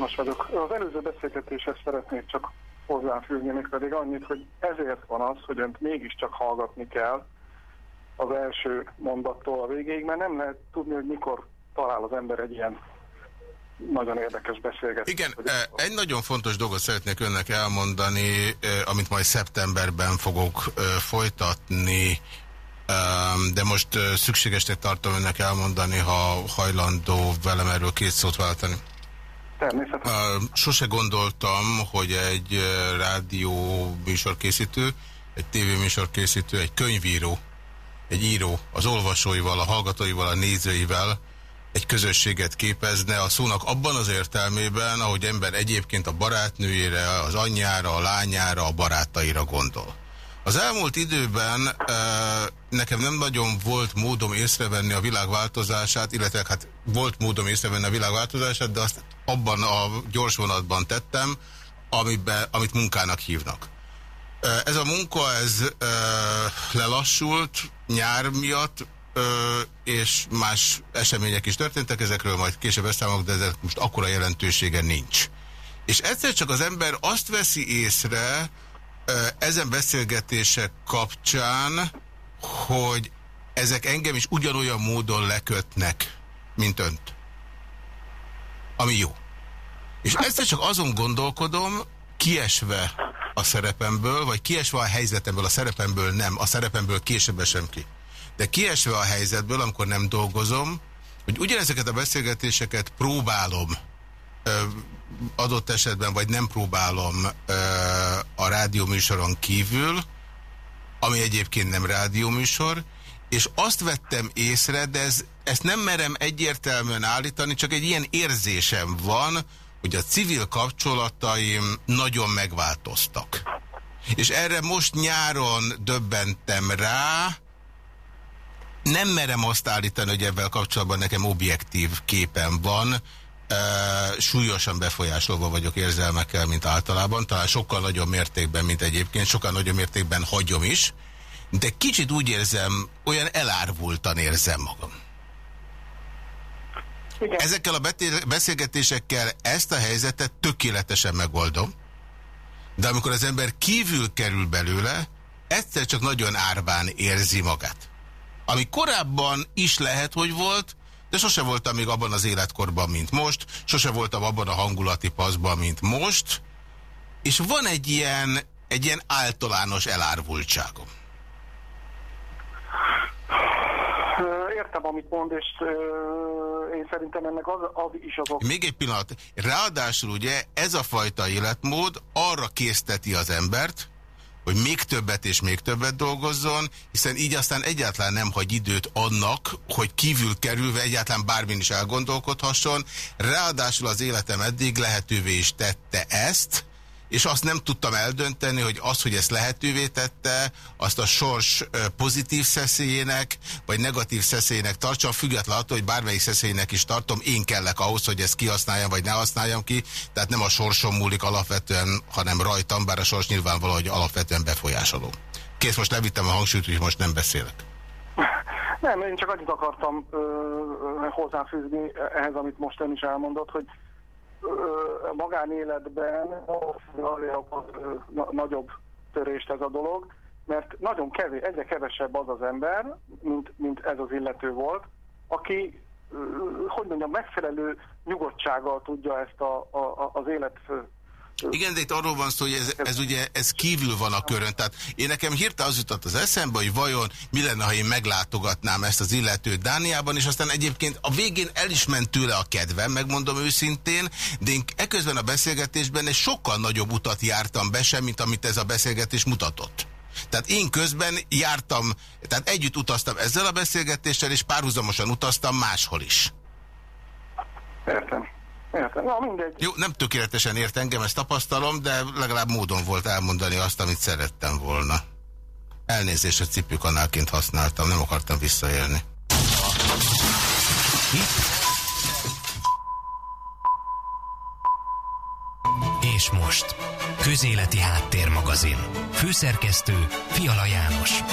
Speaker 9: telefonos vagyok. Az előző beszélgetéshez szeretnék csak hozzáfűzni, még pedig annyit, hogy ezért van az, hogy önt mégiscsak hallgatni kell az első mondattól a végéig, mert nem lehet tudni, hogy mikor talál az ember egy ilyen nagyon érdekes beszélgetést.
Speaker 2: Igen, egy nagyon fontos dolgot szeretnék önnek elmondani, amit majd szeptemberben fogok folytatni, de most szükségesnek tartom önnek elmondani, ha hajlandó velem erről két szót váltani.
Speaker 9: Természetesen.
Speaker 2: Sose gondoltam, hogy egy rádió műsorkészítő, egy tévéműsorkészítő, egy könyvíró, egy író az olvasóival, a hallgatóival, a nézőivel egy közösséget képezne a szónak abban az értelmében, ahogy ember egyébként a barátnőjére, az anyjára, a lányára, a barátaira gondol. Az elmúlt időben e, nekem nem nagyon volt módom észrevenni a világ változását, illetve hát volt módom észrevenni a világ változását, de azt abban a gyorsvonatban tettem, amiben, amit munkának hívnak. Ez a munka, ez e, lelassult nyár miatt, és más események is történtek, ezekről majd később beszámolok, de ezek most akkora jelentősége nincs. És egyszer csak az ember azt veszi észre ezen beszélgetések kapcsán, hogy ezek engem is ugyanolyan módon lekötnek, mint önt. Ami jó. És egyszer csak azon gondolkodom, kiesve a szerepemből, vagy kiesve a helyzetemből, a szerepemből nem, a szerepemből később sem ki. De kiesve a helyzetből, amikor nem dolgozom, hogy ugyanezeket a beszélgetéseket próbálom ö, adott esetben, vagy nem próbálom ö, a rádióműsoron kívül, ami egyébként nem rádióműsor, és azt vettem észre, de ez, ezt nem merem egyértelműen állítani, csak egy ilyen érzésem van, hogy a civil kapcsolataim nagyon megváltoztak. És erre most nyáron döbbentem rá, nem merem azt állítani, hogy ebben kapcsolatban nekem objektív képen van, e, súlyosan befolyásolva vagyok érzelmekkel, mint általában, talán sokkal nagyobb mértékben, mint egyébként, sokkal nagyobb mértékben hagyom is, de kicsit úgy érzem, olyan elárvultan érzem magam. Igen. Ezekkel a beszélgetésekkel ezt a helyzetet tökéletesen megoldom, de amikor az ember kívül kerül belőle, egyszer csak nagyon árván érzi magát. Ami korábban is lehet, hogy volt, de sose voltam még abban az életkorban, mint most, sose voltam abban a hangulati paszban, mint most, és van egy ilyen, egy ilyen általános elárvultságom.
Speaker 9: Értem, amit mond, és én szerintem ennek az, az is az ok.
Speaker 2: Még egy pillanat. Ráadásul ugye ez a fajta életmód arra készteti az embert, hogy még többet és még többet dolgozzon, hiszen így aztán egyáltalán nem hagy időt annak, hogy kívül kerülve egyáltalán bármin is elgondolkodhasson. Ráadásul az életem eddig lehetővé is tette ezt, és azt nem tudtam eldönteni, hogy az, hogy ezt lehetővé tette, azt a sors pozitív szeszélyének, vagy negatív szeszélyének tartsam, független attól, hogy bármelyik szeszélynek is tartom, én kellek ahhoz, hogy ezt kihasználjam, vagy ne használjam ki, tehát nem a sorsom múlik alapvetően, hanem rajtam, bár a sors nyilvánvaló, hogy alapvetően befolyásoló. Kész, most levittem a hangsúlyt, hogy most nem beszélek.
Speaker 9: Nem, én csak annyit akartam ö, hozzáfűzni ehhez, amit most ön is elmondott, hogy magánéletben nagyobb törést ez a dolog, mert nagyon kevés, egyre kevesebb az az ember, mint, mint ez az illető volt, aki, hogy mondjam, megfelelő nyugodtsággal tudja ezt a, a, az élet
Speaker 2: igen, de itt arról van szó, hogy ez, ez ugye ez kívül van a körön. Tehát én nekem hirtelen az jutott az eszembe, hogy vajon mi lenne, ha én meglátogatnám ezt az illetőt Dániában, és aztán egyébként a végén el is ment tőle a kedvem, megmondom őszintén, de én eközben a beszélgetésben egy sokkal nagyobb utat jártam be sem, mint amit ez a beszélgetés mutatott. Tehát én közben jártam, tehát együtt utaztam ezzel a beszélgetéssel, és párhuzamosan utaztam máshol is.
Speaker 9: Értem. Értem, na mindegy.
Speaker 2: Jó, nem tökéletesen ért engem, ezt tapasztalom, de legalább módon volt elmondani azt, amit szerettem volna. Elnézést, a cipőkanálként használtam, nem akartam visszaélni.
Speaker 5: És most, Közéleti Háttérmagazin. Főszerkesztő Fiala János.